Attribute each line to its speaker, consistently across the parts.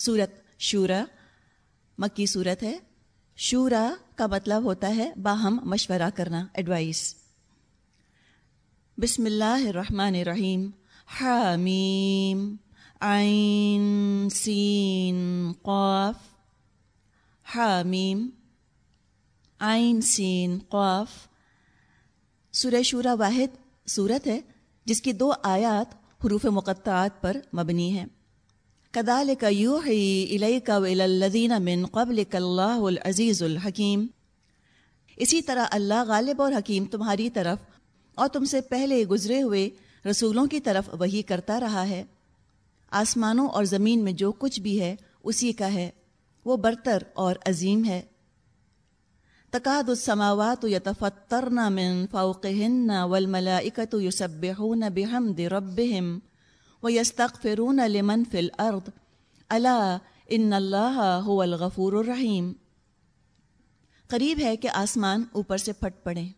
Speaker 1: صورت شورا، مکی صورت ہے۔ شورا کا مطلب ہوتا ہے باہم مشورہ کرنا ایڈوائس بسم اللہ الرحمن الرحیم۔ حامیم۔ عین، سین، قاف۔ حامیم۔ عین، سین، قاف۔ سورہ شورا واحد صورت ہے، جس کی دو آیات حروف مقطعات پر مبنی ہیں۔ کدال کا یو ہی کا الدین من قبل اللہ العزیز الحکیم اسی طرح اللہ غالب اور حکیم تمہاری طرف اور تم سے پہلے گزرے ہوئے رسولوں کی طرف وہی کرتا رہا ہے۔ آسمانوں اور زمین میں جو کچھ بھی ہے، اسی کا ہے۔ وہ برتر اور عظیم ہے۔ تقاد السماوات يتفطرن من فوقهن والملائكة يسبحون بحمد ربهم ويستغفرون لمن في الأرض. ألا ان اللہ هو الغفور الرحیم قریب ہے کہ آسمان اوپر سے پھٹ پڑیں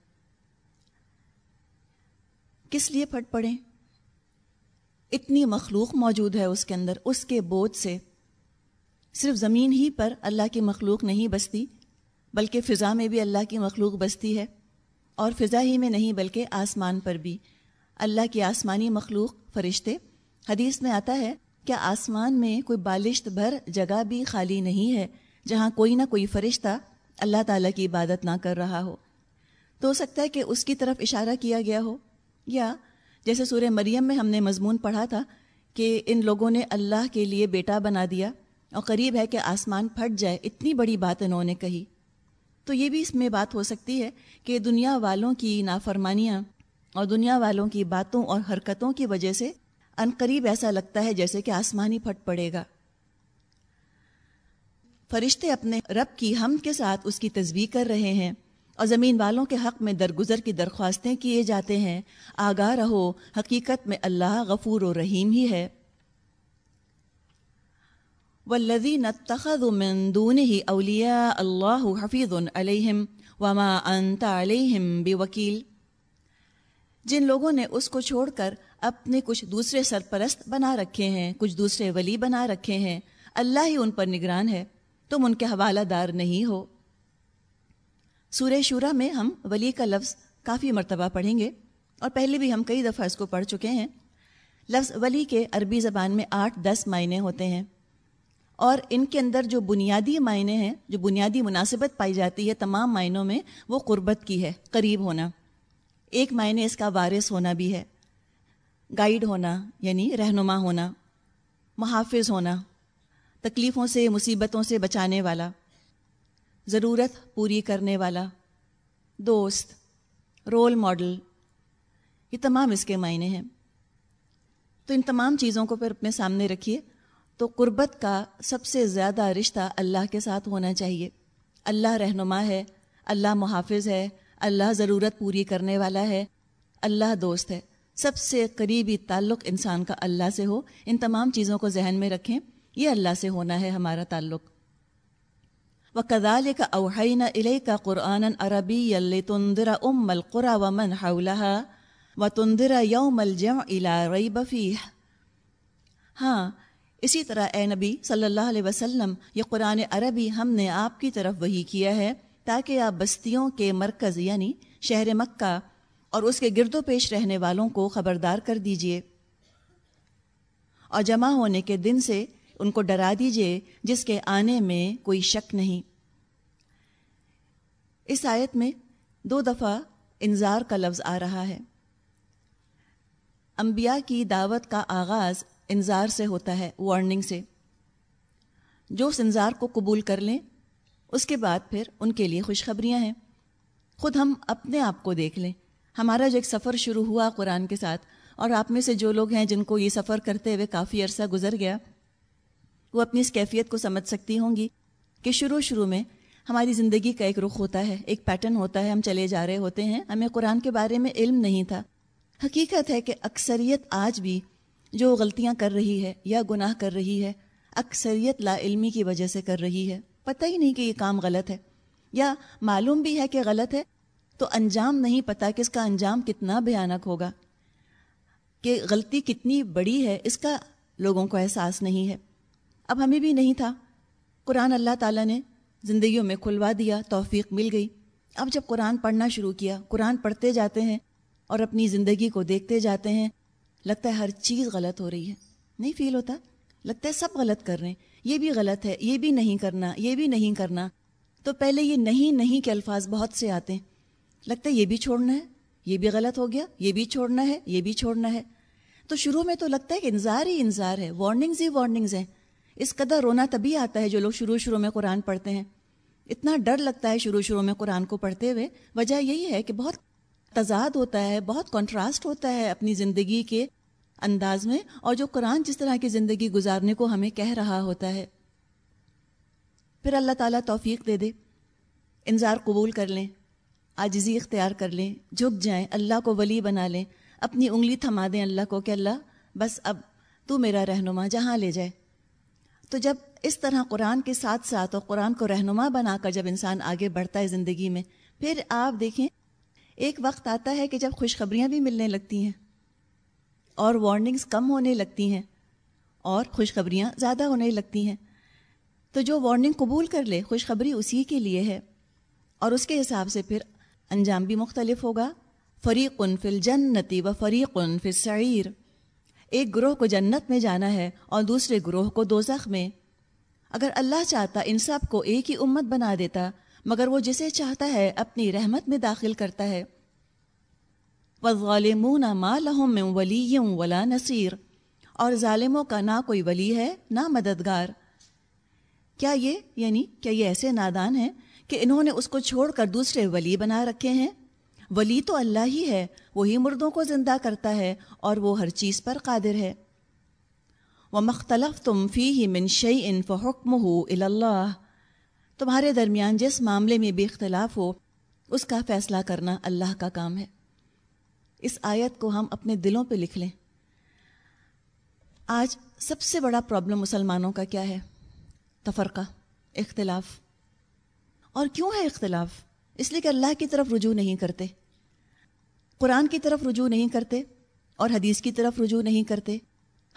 Speaker 1: کس لیے پھٹ پڑیں اتنی مخلوق موجود ہے اس کے اندر، اس کے بوجھ سے. صرف زمین ہی پر اللہ کی مخلوق نہیں بستی، بلکہ فضا میں بھی اللہ کی مخلوق بستی ہے. اور فضا ہی میں نہیں، بلکہ آسمان پر بھی. اللہ کی آسمانی مخلوق فرشتے حدیث میں آتا ہے کہ آسمان میں کوئی بالشت بھر جگہ بھی خالی نہیں ہے جہاں کوئی نہ کوئی فرشتہ اللہ تعالیٰ کی عبادت نہ کر رہا ہو؟ تو ہو سکتا ہے کہ اس کی طرف اشارہ کیا گیا ہو، یا جیسے سورہ مریم میں ہم نے مضمون پڑھا تھا کہ ان لوگوں نے اللہ کے لیے بیٹا بنا دیا اور قریب ہے کہ آسمان پھٹ جائے، اتنی بڑی بات انہوں نے کہی۔ تو یہ بھی اس میں بات ہو سکتی ہے کہ دنیا والوں کی نافرمانیاں اور دنیا والوں کی باتوں اور حرکتوں کی وجہ سے ان قریب ایسا لگتا ہے جیسے کہ آسمانی پھٹ پڑے گا۔ فرشتے اپنے رب کی ہم کے ساتھ اس کی تصویر کر رہے ہیں اور زمین والوں کے حق میں درگزر کی درخواستیں کیے جاتے ہیں۔ آگاہ رہو، حقیقت میں اللہ غفور و رحیم ہی ہے۔ والذین اتخذوا من دونه اولیاء اللہ حفیظ علیہم وما انت علیہم بوکیل جن لوگوں نے اس کو چھوڑ کر اپنے کچھ دوسرے سرپرست بنا رکھے ہیں، کچھ دوسرے ولی بنا رکھے ہیں۔ اللہ ہی ان پر نگران ہے۔ تم ان کے حوالہ دار نہیں ہو۔ سورہ شورہ میں ہم ولی کا لفظ کافی مرتبہ پڑھیں گے اور پہلے بھی ہم کئی دفعہ اس کو پڑھ چکے ہیں۔ لفظ ولی کے عربی زبان میں آٹھ دس معنی ہوتے ہیں۔ اور ان کے اندر جو بنیادی معنی ہیں، جو بنیادی مناسبت پائی جاتی ہے تمام معنوں میں، وہ قربت کی ہے، قریب ہونا۔ ایک معنی اس کا وارث ہونا بھی ہے۔ گائیڈ ہونا یعنی رہنما ہونا، محافظ ہونا، تکلیفوں سے، مصیبتوں سے بچانے والا، ضرورت پوری کرنے والا، دوست رول ماڈل یہ تمام اس کے معنی ہیں۔ تو ان تمام چیزوں کو پھر اپنے سامنے رکھیے۔ تو قربت کا سب سے زیادہ رشتہ اللہ کے ساتھ ہونا چاہیے۔ اللہ رہنما ہے، اللہ محافظ ہے، اللہ ضرورت پوری کرنے والا ہے، اللہ دوست ہے۔ سب سے قریبی تعلق انسان کا اللہ سے ہو۔ ان تمام چیزوں کو ذہن میں رکھیں۔ یہ اللہ سے ہونا ہے ہمارا تعلق۔ و کدال کا اوہین علیہ کا قرآن عربی تندرا ام القرا و من و تندرا یوم الجم الا ہاں اسی طرح اے نبی صلی اللہ علیہ وسلم، یہ قرآن عربی ہم نے آپ کی طرف وہی کیا ہے تاکہ آپ بستیوں کے مرکز یعنی شہر مکہ اور اس کے گرد و پیش رہنے والوں کو خبردار کر دیجیے۔ اور جمع ہونے کے دن سے ان کو ڈرا دیجیے جس کے آنے میں کوئی شک نہیں۔ اس آیت میں دو دفعہ انظار کا لفظ آ رہا ہے۔ انبیاء کی دعوت کا آغاز انظار سے ہوتا ہے وارننگ سے۔ جو اس انظار کو قبول کر لیں، اس کے بعد پھر ان کے لیے خوشخبریاں ہیں۔ خود ہم اپنے آپ کو دیکھ لیں۔ ہمارا جو ایک سفر شروع ہوا قرآن کے ساتھ، اور آپ میں سے جو لوگ ہیں جن کو یہ سفر کرتے ہوئے کافی عرصہ گزر گیا، وہ اپنی اس کیفیت کو سمجھ سکتی ہوں گی کہ شروع شروع میں ہماری زندگی کا ایک رخ ہوتا ہے، ایک پیٹرن ہوتا ہے، ہم چلے جا رہے ہوتے ہیں۔ ہمیں قرآن کے بارے میں علم نہیں تھا۔ حقیقت ہے کہ اکثریت آج بھی جو غلطیاں کر رہی ہے یا گناہ کر رہی ہے، اکثریت لا علمی کی وجہ سے کر رہی ہے۔ پتہ ہی نہیں کہ یہ کام غلط ہے، یا معلوم بھی ہے کہ غلط ہے تو انجام نہیں پتہ کہ اس کا انجام کتنا بھیانک ہوگا، کہ غلطی کتنی بڑی ہے، اس کا لوگوں کو احساس نہیں ہے۔ اب ہمیں بھی نہیں تھا۔ قرآن اللہ تعالیٰ نے زندگیوں میں کھلوا دیا، توفیق مل گئی۔ اب جب قرآن پڑھنا شروع کیا، قرآن پڑھتے جاتے ہیں اور اپنی زندگی کو دیکھتے جاتے ہیں، لگتا ہے ہر چیز غلط ہو رہی ہے۔ نہیں فیل ہوتا؟ لگتا ہے سب غلط کر رہے ہیں۔ یہ بھی غلط ہے، یہ بھی نہیں کرنا، یہ بھی نہیں کرنا۔ تو پہلے یہ نہیں نہیں کے الفاظ بہت سے آتے ہیں۔ لگتا ہے یہ بھی چھوڑنا ہے، یہ بھی غلط ہو گیا، یہ بھی چھوڑنا ہے، یہ بھی چھوڑنا ہے۔ تو شروع میں تو لگتا ہے کہ انظار ہی انظار ہے وارننگز ہی وارننگز ہیں۔ اس قدر رونا تبھی آتا ہے جو لوگ شروع شروع میں قرآن پڑھتے ہیں۔ اتنا ڈر لگتا ہے شروع شروع میں قرآن کو پڑھتے ہوئے۔ وجہ یہی ہے کہ بہت تضاد ہوتا ہے، بہت کانٹراسٹ ہوتا ہے اپنی زندگی کے انداز میں۔ اور جو قرآن جس طرح کی زندگی گزارنے کو ہمیں کہہ رہا ہوتا ہے۔ پھر اللہ تعالیٰ توفیق دے دے انظار قبول کر لیں۔ آجزی اختیار کر لیں، جھک جائیں، اللہ کو ولی بنا لیں، اپنی انگلی تھما دیں اللہ کو کہ اللہ، بس اب تو میرا رہنما جہاں لے جائے۔ تو جب اس طرح قرآن کے ساتھ ساتھ اور قرآن کو رہنما بنا کر جب انسان آگے بڑھتا ہے زندگی میں، پھر آپ دیکھیں، ایک وقت آتا ہے کہ جب خوشخبریاں بھی ملنے لگتی ہیں اور وارننگز کم ہونے لگتی ہیں اور خوشخبریاں زیادہ ہونے لگتی ہیں، تو جو وارننگ قبول کر لے، خوشخبری اسی کے لیے ہے اور اس کے حساب سے پھر انجام بھی مختلف ہوگا۔ فریق فل جنتی و فریق فل سعیر ایک گروہ کو جنت میں جانا ہے اور دوسرے گروہ کو دوزخ میں۔ اگر اللہ چاہتا ان سب کو ایک ہی امت بنا دیتا، مگر وہ جسے چاہتا ہے اپنی رحمت میں داخل کرتا ہے۔ وَالظَّالِمُونَ مَا لَهُم مِّن وَلِيٍّ وَلَا نَصِيرٍ۔ اور ظالموں کا نہ کوئی ولی ہے، نہ مددگار۔ کیا یہ یعنی کیا یہ ایسے نادان ہیں کہ انہوں نے اس کو چھوڑ کر دوسرے ولی بنا رکھے ہیں۔ ولی تو اللہ ہی ہے، وہی مردوں کو زندہ کرتا ہے اور وہ ہر چیز پر قادر ہے۔ وہ مختلف تم فی ہی منشی ان فحکم ہو اللہ تمہارے درمیان جس معاملے میں بھی اختلاف ہو، اس کا فیصلہ کرنا اللہ کا کام ہے۔ اس آیت کو ہم اپنے دلوں پہ لکھ لیں۔ آج سب سے بڑا پرابلم مسلمانوں کا کیا ہے؟ تفرقہ، اختلاف۔ اور کیوں ہے اختلاف؟ اس لیے کہ اللہ کی طرف رجوع نہیں کرتے۔ قرآن کی طرف رجوع نہیں کرتے اور حدیث کی طرف رجوع نہیں کرتے۔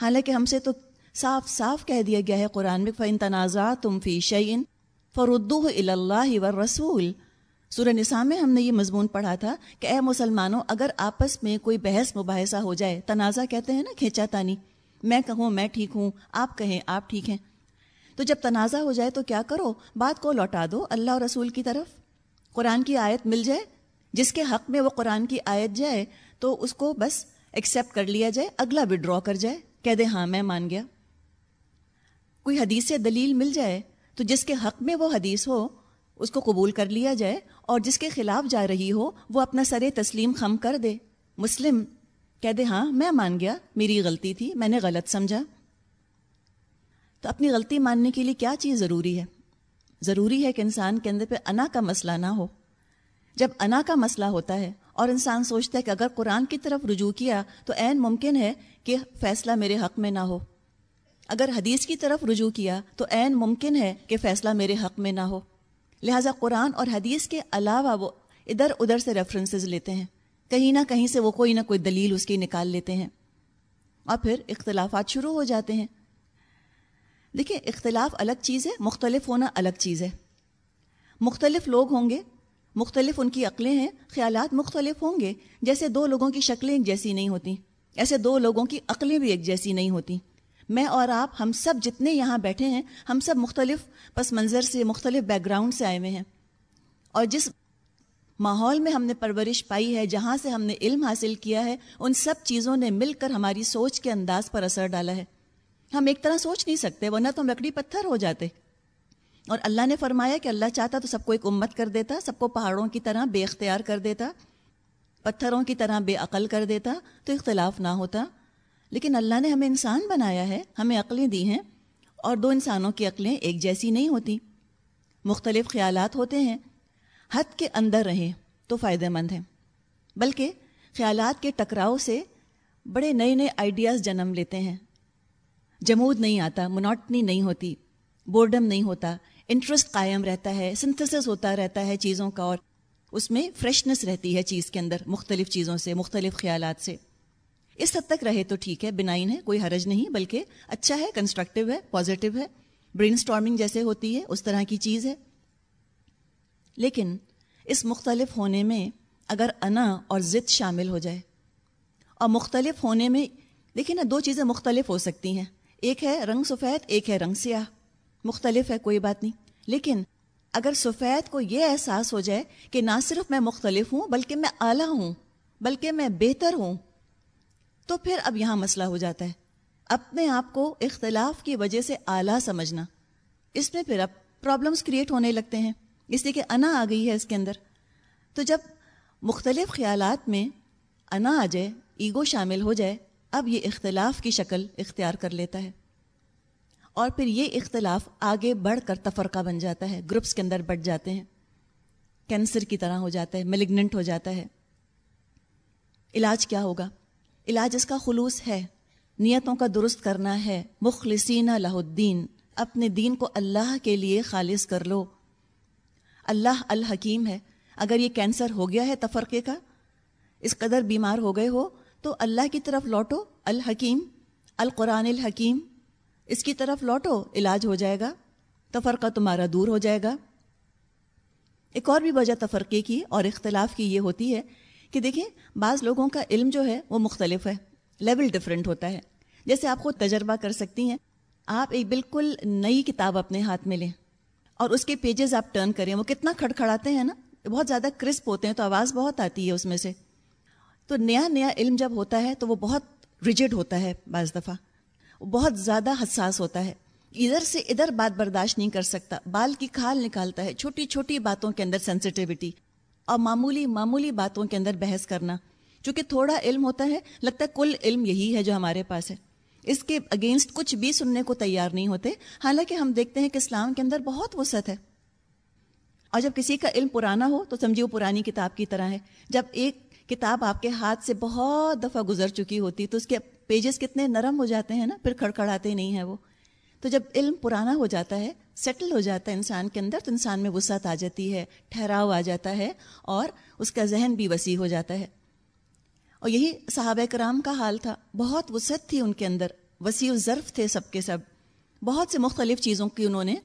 Speaker 1: حالانکہ ہم سے تو صاف صاف کہہ دیا گیا ہے قرآن میں فن تنازع تم فی شعین فردو اللہ و رسول سورہ نساء میں ہم نے یہ مضمون پڑھا تھا کہ اے مسلمانوں، اگر آپس میں کوئی بحث، مباحثہ ہو جائے، تنازع کہتے ہیں نا کھینچا تانی، میں کہوں، میں ٹھیک ہوں، آپ کہیں، آپ ٹھیک ہیں۔ تو جب تنازع ہو جائے تو کیا کرو؟ بات کو لوٹا دو اللہ اور رسول کی طرف۔ قرآن کی آیت مل جائے۔ جس کے حق میں وہ قرآن کی آیت جائے تو اس کو بس ایکسیپٹ کر لیا جائے، اگلا وڈرا کر جائے۔ کہہ دے ہاں میں مان گیا۔ کوئی حدیث سے دلیل مل جائے تو جس کے حق میں وہ حدیث ہو، اس کو قبول کر لیا جائے اور جس کے خلاف جا رہی ہو، وہ اپنا سر تسلیم خم کر دے۔ مسلم، کہہ دے ہاں میں مان گیا، میری غلطی تھی، میں نے غلط سمجھا۔ تو اپنی غلطی ماننے کے لیے کیا چیز ضروری ہے؟ ضروری ہے کہ انسان کے اندر پہ انا کا مسئلہ نہ ہو۔ جب انا کا مسئلہ ہوتا ہے اور انسان سوچتا ہے کہ اگر قرآن کی طرف رجوع کیا تو عین ممکن ہے کہ فیصلہ میرے حق میں نہ ہو۔ اگر حدیث کی طرف رجوع کیا تو عین ممکن ہے کہ فیصلہ میرے حق میں نہ ہو۔ لہٰذا قرآن اور حدیث کے علاوہ وہ ادھر ادھر سے ریفرنسز لیتے ہیں۔ کہیں نہ کہیں سے وہ کوئی نہ کوئی دلیل اس کی نکال لیتے ہیں۔ اور پھر اختلافات شروع ہو جاتے ہیں۔ دیکھیں، اختلاف الگ چیز ہے، مختلف ہونا الگ چیز ہے۔ مختلف لوگ ہوں گے، مختلف ان کی عقلیں ہیں، خیالات مختلف ہوں گے، جیسے دو لوگوں کی شکلیں ایک جیسی نہیں ہوتی۔ ایسے دو لوگوں کی عقلیں بھی ایک جیسی نہیں ہوتی۔ میں اور آپ، ہم سب جتنے یہاں بیٹھے ہیں، ہم سب مختلف پس منظر سے مختلف بیک گراؤنڈ سے آئے ہوئے ہیں۔ اور جس ماحول میں ہم نے پرورش پائی ہے، جہاں سے ہم نے علم حاصل کیا ہے، ان سب چیزوں نے مل کر ہماری سوچ کے انداز پر اثر ڈالا ہے۔ ہم ایک طرح سوچ نہیں سکتے، ورنہ تو ہم لکڑی پتھر ہو جاتے۔ اور اللہ نے فرمایا کہ اللہ چاہتا تو سب کو ایک امت کر دیتا، سب کو پہاڑوں کی طرح بے اختیار کر دیتا، پتھروں کی طرح بے عقل کر دیتا، تو اختلاف نہ ہوتا۔ لیکن اللہ نے ہمیں انسان بنایا ہے، ہمیں عقلیں دی ہیں، اور دو انسانوں کی عقلیں ایک جیسی نہیں ہوتی۔ مختلف خیالات ہوتے ہیں، حد کے اندر رہیں تو فائدہ مند ہیں۔ بلکہ خیالات کے ٹکراؤ سے بڑے نئے نئے آئیڈیاز جنم لیتے ہیں۔ جمود نہیں آتا مناٹنی نہیں ہوتی بورڈم نہیں ہوتا انٹرسٹ قائم رہتا ہے سنتھسس ہوتا رہتا ہے چیزوں کا اور اس میں فریشنس رہتی ہے چیز کے اندر، مختلف چیزوں سے، مختلف خیالات سے۔ اس حد تک رہے تو ٹھیک ہے بنائن ہے، کوئی حرج نہیں، بلکہ اچھا ہے کنسٹرکٹیو ہے پازیٹیو ہے۔ برین اسٹارمنگ جیسے ہوتی ہے، اس طرح کی چیز ہے۔ لیکن اس مختلف ہونے میں اگر انا اور ضد شامل ہو جائے، اور مختلف ہونے میں دیکھیں نا، دو چیزیں مختلف ہو سکتی ہیں۔ ایک ہے رنگ سفید، ایک ہے رنگ سیاہ۔ مختلف ہے، کوئی بات نہیں۔ لیکن اگر سفید کو یہ احساس ہو جائے کہ نہ صرف میں مختلف ہوں، بلکہ میں اعلیٰ ہوں، بلکہ میں بہتر ہوں، تو پھر اب یہاں مسئلہ ہو جاتا ہے۔ اپنے آپ کو اختلاف کی وجہ سے اعلیٰ سمجھنا۔ اس میں پھر اب پرابلمس کریٹ ہونے لگتے ہیں۔ اس لیے کہ انا آ گئی ہے اس کے اندر۔ تو جب مختلف خیالات میں انا آ جائے ایگو شامل ہو جائے اب یہ اختلاف کی شکل اختیار کر لیتا ہے۔ اور پھر یہ اختلاف آگے بڑھ کر تفرقہ بن جاتا ہے، گروپس کے اندر بڑھ جاتے ہیں۔ کینسر کی طرح ہو جاتا ہے، ملیگننٹ ہو جاتا ہے۔ علاج کیا ہوگا؟ علاج اس کا خلوص ہے۔ نیتوں کا درست کرنا ہے۔ مخلصین اللہ الدین، اپنے دین کو اللہ کے لیے خالص کر لو۔ اللہ الحکیم ہے۔ اگر یہ کینسر ہو گیا ہے تفرقے کا، اس قدر بیمار ہو گئے ہو تو اللہ کی طرف لوٹو، الحکیم، القرآن الحکیم۔ اس کی طرف لوٹو، علاج ہو جائے گا، تفرقہ تمہارا دور ہو جائے گا۔ ایک اور بھی وجہ تفرقے کی اور اختلاف کی یہ ہوتی ہے کہ دیکھیں، بعض لوگوں کا علم جو ہے وہ مختلف ہے لیول ڈفرینٹ ہوتا ہے۔ جیسے آپ خود تجربہ کر سکتی ہیں، آپ ایک بالکل نئی کتاب اپنے ہاتھ میں لیں اور اس کے پیجز آپ ٹرن کریں۔ وہ کتنا کھڑکھڑاتے ہیں نا، بہت زیادہ کرسپ ہوتے ہیں تو آواز بہت آتی ہے اس میں سے۔ تو نیا نیا علم جب ہوتا ہے تو وہ بہت ریجڈ ہوتا ہے بعض دفعہ بہت زیادہ حساس ہوتا ہے۔ ادھر سے ادھر بات برداشت نہیں کر سکتا، بال کی کھال نکالتا ہے، چھوٹی چھوٹی باتوں کے اندر سینسٹیوٹی اور معمولی معمولی باتوں کے اندر بحث کرنا۔ چونکہ تھوڑا علم ہوتا ہے، لگتا ہے کل علم یہی ہے جو ہمارے پاس ہے۔ اس کے اگینسٹ کچھ بھی سننے کو تیار نہیں ہوتے۔ حالانکہ ہم دیکھتے ہیں کہ اسلام کے اندر بہت وسعت ہے۔ اور جب کسی کا علم پرانا ہو تو سمجھیے وہ پرانی کتاب کی طرح ہے۔ جب ایک کتاب آپ کے ہاتھ سے بہت دفعہ گزر چکی ہوتی، تو اس کے پیجز کتنے نرم ہو جاتے ہیں نا، پھر کھڑکھڑاتے نہیں ہیں وہ۔ تو جب علم پرانا ہو جاتا ہے سیٹل ہو جاتا ہے انسان کے اندر، تو انسان میں وسعت آ جاتی ہے، ٹھہراؤ آ جاتا ہے اور اس کا ذہن بھی وسیع ہو جاتا ہے۔ اور یہی صحابہ کرام کا حال تھا۔ بہت وسعت تھی ان کے اندر، وسیع و ظرف تھے سب کے سب۔ بہت سے مختلف چیزوں کی انہوں نے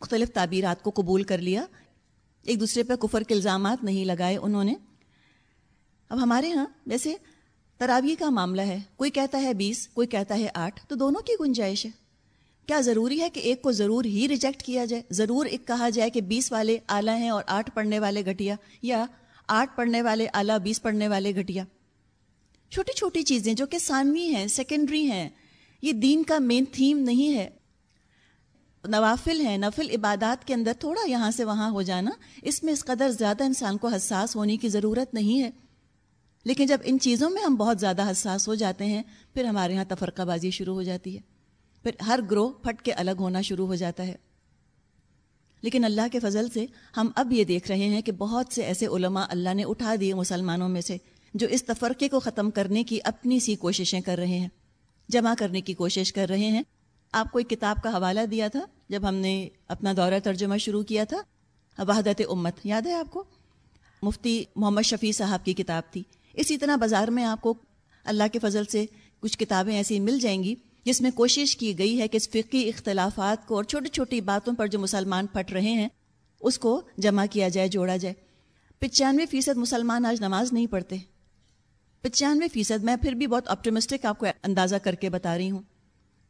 Speaker 1: مختلف تعبیرات کو قبول کر لیا۔ ایک دوسرے پہ کفر کے الزامات نہیں لگائے انہوں نے۔ اب ہمارے ہاں ویسے تراویح کا معاملہ ہے۔ کوئی کہتا ہے بیس، کوئی کہتا ہے آٹھ، تو دونوں کی گنجائش ہے۔ کیا ضروری ہے کہ ایک کو ضرور ہی ریجیکٹ کیا جائے؟ ضرور ایک کہا جائے کہ بیس والے اعلیٰ ہیں اور آٹھ پڑھنے والے گھٹیا، یا آٹھ پڑھنے والے اعلیٰ، بیس پڑھنے والے گھٹیا۔ چھوٹی چھوٹی چیزیں جو کہ ثانوی ہیں سیکنڈری ہیں، یہ دین کا مین تھیم نہیں ہے۔ نوافل ہیں، نفل عبادات کے اندر تھوڑا یہاں سے وہاں ہو جانا، اس میں اس قدر زیادہ انسان کو حساس ہونے کی ضرورت نہیں ہے۔ لیکن جب ان چیزوں میں ہم بہت زیادہ حساس ہو جاتے ہیں، پھر ہمارے یہاں تفرقہ بازی شروع ہو جاتی ہے۔ پھر ہر گروہ پھٹ کے الگ ہونا شروع ہو جاتا ہے۔ لیکن اللہ کے فضل سے ہم اب یہ دیکھ رہے ہیں کہ بہت سے ایسے علماء اللہ نے اٹھا دیے مسلمانوں میں سے، جو اس تفرقے کو ختم کرنے کی اپنی سی کوششیں کر رہے ہیں۔ جمع کرنے کی کوشش کر رہے ہیں۔ آپ کو ایک کتاب کا حوالہ دیا تھا جب ہم نے اپنا دورہ ترجمہ شروع کیا تھا۔ وحدت امت، یاد ہے آپ کو؟ مفتی محمد شفیع صاحب کی کتاب تھی۔ اسی طرح بازار میں آپ کو اللہ کے فضل سے کچھ کتابیں ایسی مل جائیں گی جس میں کوشش کی گئی ہے کہ اس فقی اختلافات کو اور چھوٹی چھوٹی باتوں پر جو مسلمان پھٹ رہے ہیں، اس کو جمع کیا جائے، جوڑا جائے۔ پچانوے فیصد مسلمان آج نماز نہیں پڑھتے۔ پچانوے فیصد، میں پھر بھی بہت آپٹیمسٹک آپ کو اندازہ کر کے بتا رہی ہوں۔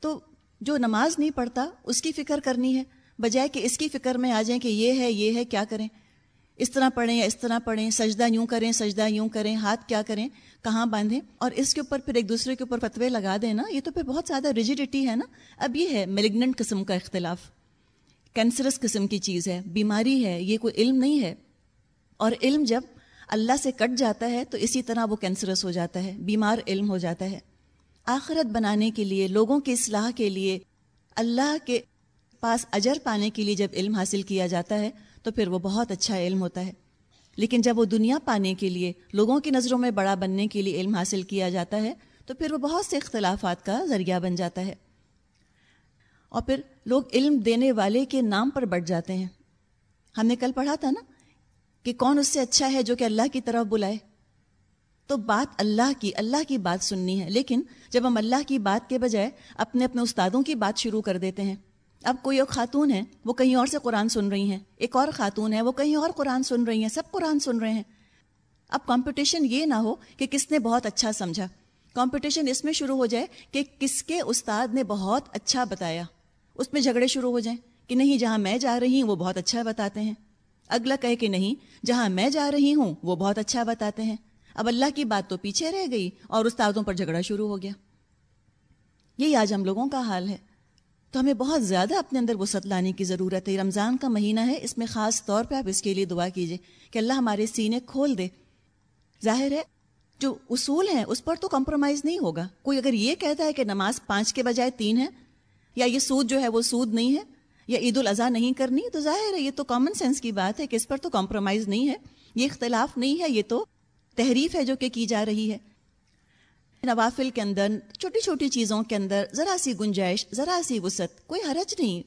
Speaker 1: تو جو نماز نہیں پڑھتا، اس کی فکر کرنی ہے۔ بجائے کہ اس کی فکر میں آ جائیں کہ یہ ہے یہ ہے، کیا کریں۔ اس طرح پڑھیں یا اس طرح پڑھیں، سجدہ یوں کریں، سجدہ یوں کریں، ہاتھ کیا کریں، کہاں باندھیں اور اس کے اوپر پھر ایک دوسرے کے اوپر فتوے لگا دیں نا، یہ تو پھر بہت زیادہ ریجیڈیٹی ہے نا۔ اب یہ ہے میلیگننٹ قسم کا اختلاف۔ کینسرس قسم کی چیز ہے، بیماری ہے، یہ کوئی علم نہیں ہے۔ اور علم جب اللہ سے کٹ جاتا ہے تو اسی طرح وہ کینسرس ہو جاتا ہے، بیمار علم ہو جاتا ہے۔ آخرت بنانے کے لیے، لوگوں کی اصلاح کے لیے، اللہ کے پاس اجر پانے کے لیے جب علم حاصل کیا جاتا ہے تو پھر وہ بہت اچھا علم ہوتا ہے۔ لیکن جب وہ دنیا پانے کے لیے، لوگوں کی نظروں میں بڑا بننے کے لیے علم حاصل کیا جاتا ہے، تو پھر وہ بہت سے اختلافات کا ذریعہ بن جاتا ہے۔ اور پھر لوگ علم دینے والے کے نام پر بڑھ جاتے ہیں۔ ہم نے کل پڑھا تھا نا کہ کون اس سے اچھا ہے جو کہ اللہ کی طرف بلائے۔ تو بات اللہ کی اللہ کی بات سننی ہے، لیکن جب ہم اللہ کی بات کے بجائے اپنے اپنے استادوں کی بات شروع کر دیتے ہیں اب کوئی ایک خاتون ہے، وہ کہیں اور سے قرآن سن رہی ہیں۔ ایک اور خاتون ہے، وہ کہیں اور قرآن سن رہی ہیں۔ سب قرآن سن رہے ہیں۔ اب کمپٹیشن یہ نہ ہو کہ کس نے بہت اچھا سمجھا۔ کمپٹیشن اس میں شروع ہو جائے کہ کس کے استاد نے بہت اچھا بتایا۔ اس میں جھگڑے شروع ہو جائیں کہ نہیں، جہاں میں جا رہی ہوں، وہ بہت اچھا بتاتے ہیں۔ اگلا کہے کہ نہیں، جہاں میں جا رہی ہوں، وہ بہت اچھا بتاتے ہیں۔ اب اللہ کی بات تو پیچھے رہ گئی اور استادوں پر جھگڑا شروع ہو گیا۔ یہی آج ہم لوگوں کا حال ہے۔ تو ہمیں بہت زیادہ اپنے اندر وسعت لانے کی ضرورت ہے۔ رمضان کا مہینہ ہے۔ اس میں خاص طور پہ آپ اس کے لیے دعا کیجیے کہ اللہ ہمارے سینے کھول دے۔ ظاہر ہے، جو اصول ہیں، اس پر تو کمپرومائز نہیں ہوگا۔ کوئی اگر یہ کہتا ہے کہ نماز پانچ کے بجائے تین ہے، یا یہ سود جو ہے وہ سود نہیں ہے، یا عید الاضحیٰ نہیں کرنی، تو ظاہر ہے، یہ تو کامن سینس کی بات ہے کہ اس پر تو کمپرومائز نہیں ہے۔ یہ اختلاف نہیں ہے، یہ تو تحریف ہے جو کہ کی جا رہی ہے۔ نوافل کے اندر، چھوٹی چھوٹی چیزوں کے اندر ذرا سی گنجائش، ذرا سی وسعت کوئی حرج نہیں۔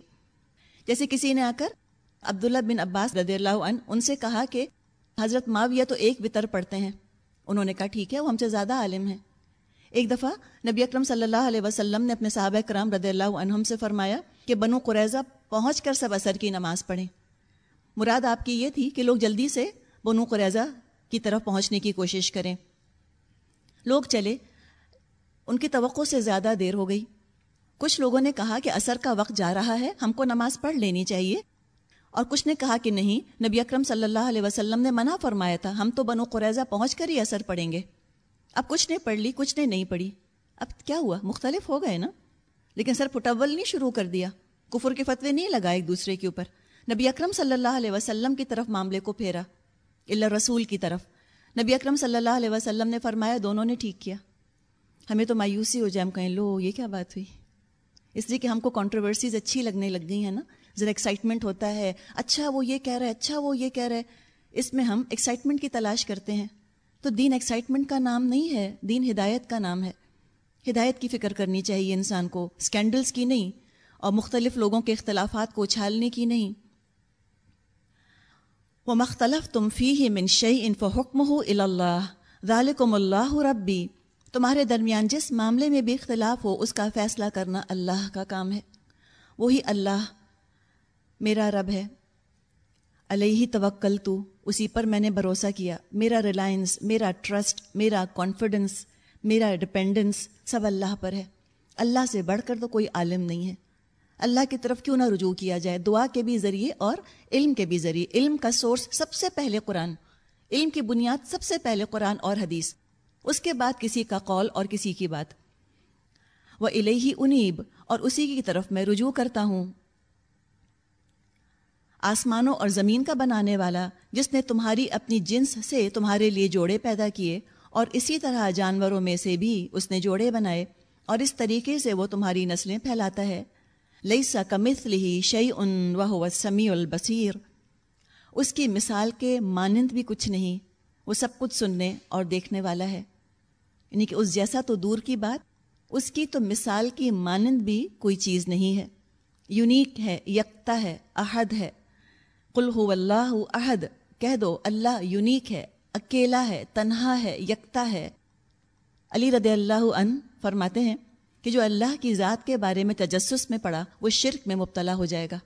Speaker 1: جیسے کسی نے آ کر عبداللہ بن عباس رضی اللہ عنہ ان سے کہا کہ حضرت ماویہ تو ایک وطر پڑھتے ہیں۔ انہوں نے کہا، ٹھیک ہے، وہ ہم سے زیادہ عالم ہیں۔ ایک دفعہ نبی اکرم صلی اللہ علیہ وسلم نے اپنے صحابہ کرام رضی اللہ عنہم سے فرمایا کہ بنو قریضہ پہنچ کر سب اثر کی نماز پڑھیں۔ مراد آپ کی یہ تھی کہ لوگ جلدی سے بنو قریضہ کی طرف پہنچنے کی کوشش کریں۔ لوگ چلے ان کی توقع سے زیادہ دیر ہو گئی۔ کچھ لوگوں نے کہا کہ اثر کا وقت جا رہا ہے، ہم کو نماز پڑھ لینی چاہیے۔ اور کچھ نے کہا کہ نہیں، نبی اکرم صلی اللہ علیہ وسلم نے منع فرمایا تھا، ہم تو بنو قریضہ پہنچ کر ہی اثر پڑھیں گے۔ اب کچھ نے پڑھ لی، کچھ نے نہیں پڑھی۔ اب کیا ہوا؟ مختلف ہو گئے نا۔ لیکن سر پٹول نہیں شروع کر دیا۔ کفر کے فتوے نہیں لگا ایک دوسرے کے اوپر۔ نبی اکرم صلی اللہ علیہ وسلم کی طرف معاملے کو پھیرا۔ اللہ رسول کی طرف۔ نبی اکرم صلی اللہ علیہ وسلم نے فرمایا، دونوں نے ٹھیک کیا۔ ہمیں تو مایوسی ہو جائے ہم کہیں، لو، یہ کیا بات ہوئی؟ اس لیے کہ ہم کو کانٹروورسیز اچھی لگنے لگ گئی ہیں نا۔ ذرا ایکسائٹمنٹ ہوتا ہے۔ اچھا وہ یہ کہہ رہا ہے اچھا وہ یہ کہہ رہا ہے۔ اس میں ہم ایکسائٹمنٹ کی تلاش کرتے ہیں۔ تو دین ایکسائٹمنٹ کا نام نہیں ہے، دین ہدایت کا نام ہے۔ ہدایت کی فکر کرنی چاہیے انسان کو اسکینڈلس کی نہیں۔ اور مختلف لوگوں کے اختلافات کو اچھالنے کی نہیں۔ وہ مختلف تم فی ہی منشی ان حکم ہو اللہ ذالکم اللہ ربی تمہارے درمیان جس معاملے میں بھی اختلاف ہو، اس کا فیصلہ کرنا اللہ کا کام ہے۔ وہی اللہ میرا رب ہے۔ علیہ توکل تو اسی پر میں نے بھروسہ کیا۔ میرا ریلائنس میرا ٹرسٹ میرا کانفیڈنس میرا ڈپینڈنس سب اللہ پر ہے۔ اللہ سے بڑھ کر تو کوئی عالم نہیں ہے۔ اللہ کی طرف کیوں نہ رجوع کیا جائے؟ دعا کے بھی ذریعے اور علم کے بھی ذریعے۔ علم کا سورس سب سے پہلے قرآن۔ علم کی بنیاد سب سے پہلے قرآن اور حدیث۔ اس کے بعد کسی کا قول اور کسی کی بات۔ وہ الہی انیب، اور اسی کی طرف میں رجوع کرتا ہوں۔ آسمانوں اور زمین کا بنانے والا، جس نے تمہاری اپنی جنس سے تمہارے لیے جوڑے پیدا کیے، اور اسی طرح جانوروں میں سے بھی اس نے جوڑے بنائے، اور اس طریقے سے وہ تمہاری نسلیں پھیلاتا ہے۔ لئی سا کمت لی شعی ان وہ سمیع البصیر۔ اس کی مثال کے مانند بھی کچھ نہیں۔ وہ سب کچھ سننے اور دیکھنے والا ہے۔ یعنی کہ اس جیسا تو دور کی بات، اس کی تو مثال کی مانند بھی کوئی چیز نہیں ہے۔ یونیک ہے، یکتا ہے، احد ہے۔ قل ہو اللہ احد، کہہ دو اللہ یونیک ہے، اکیلا ہے، تنہا ہے، یکتا ہے۔ علی رضی اللہ عنہ فرماتے ہیں کہ جو اللہ کی ذات کے بارے میں تجسس میں پڑا، وہ شرک میں مبتلا ہو جائے گا۔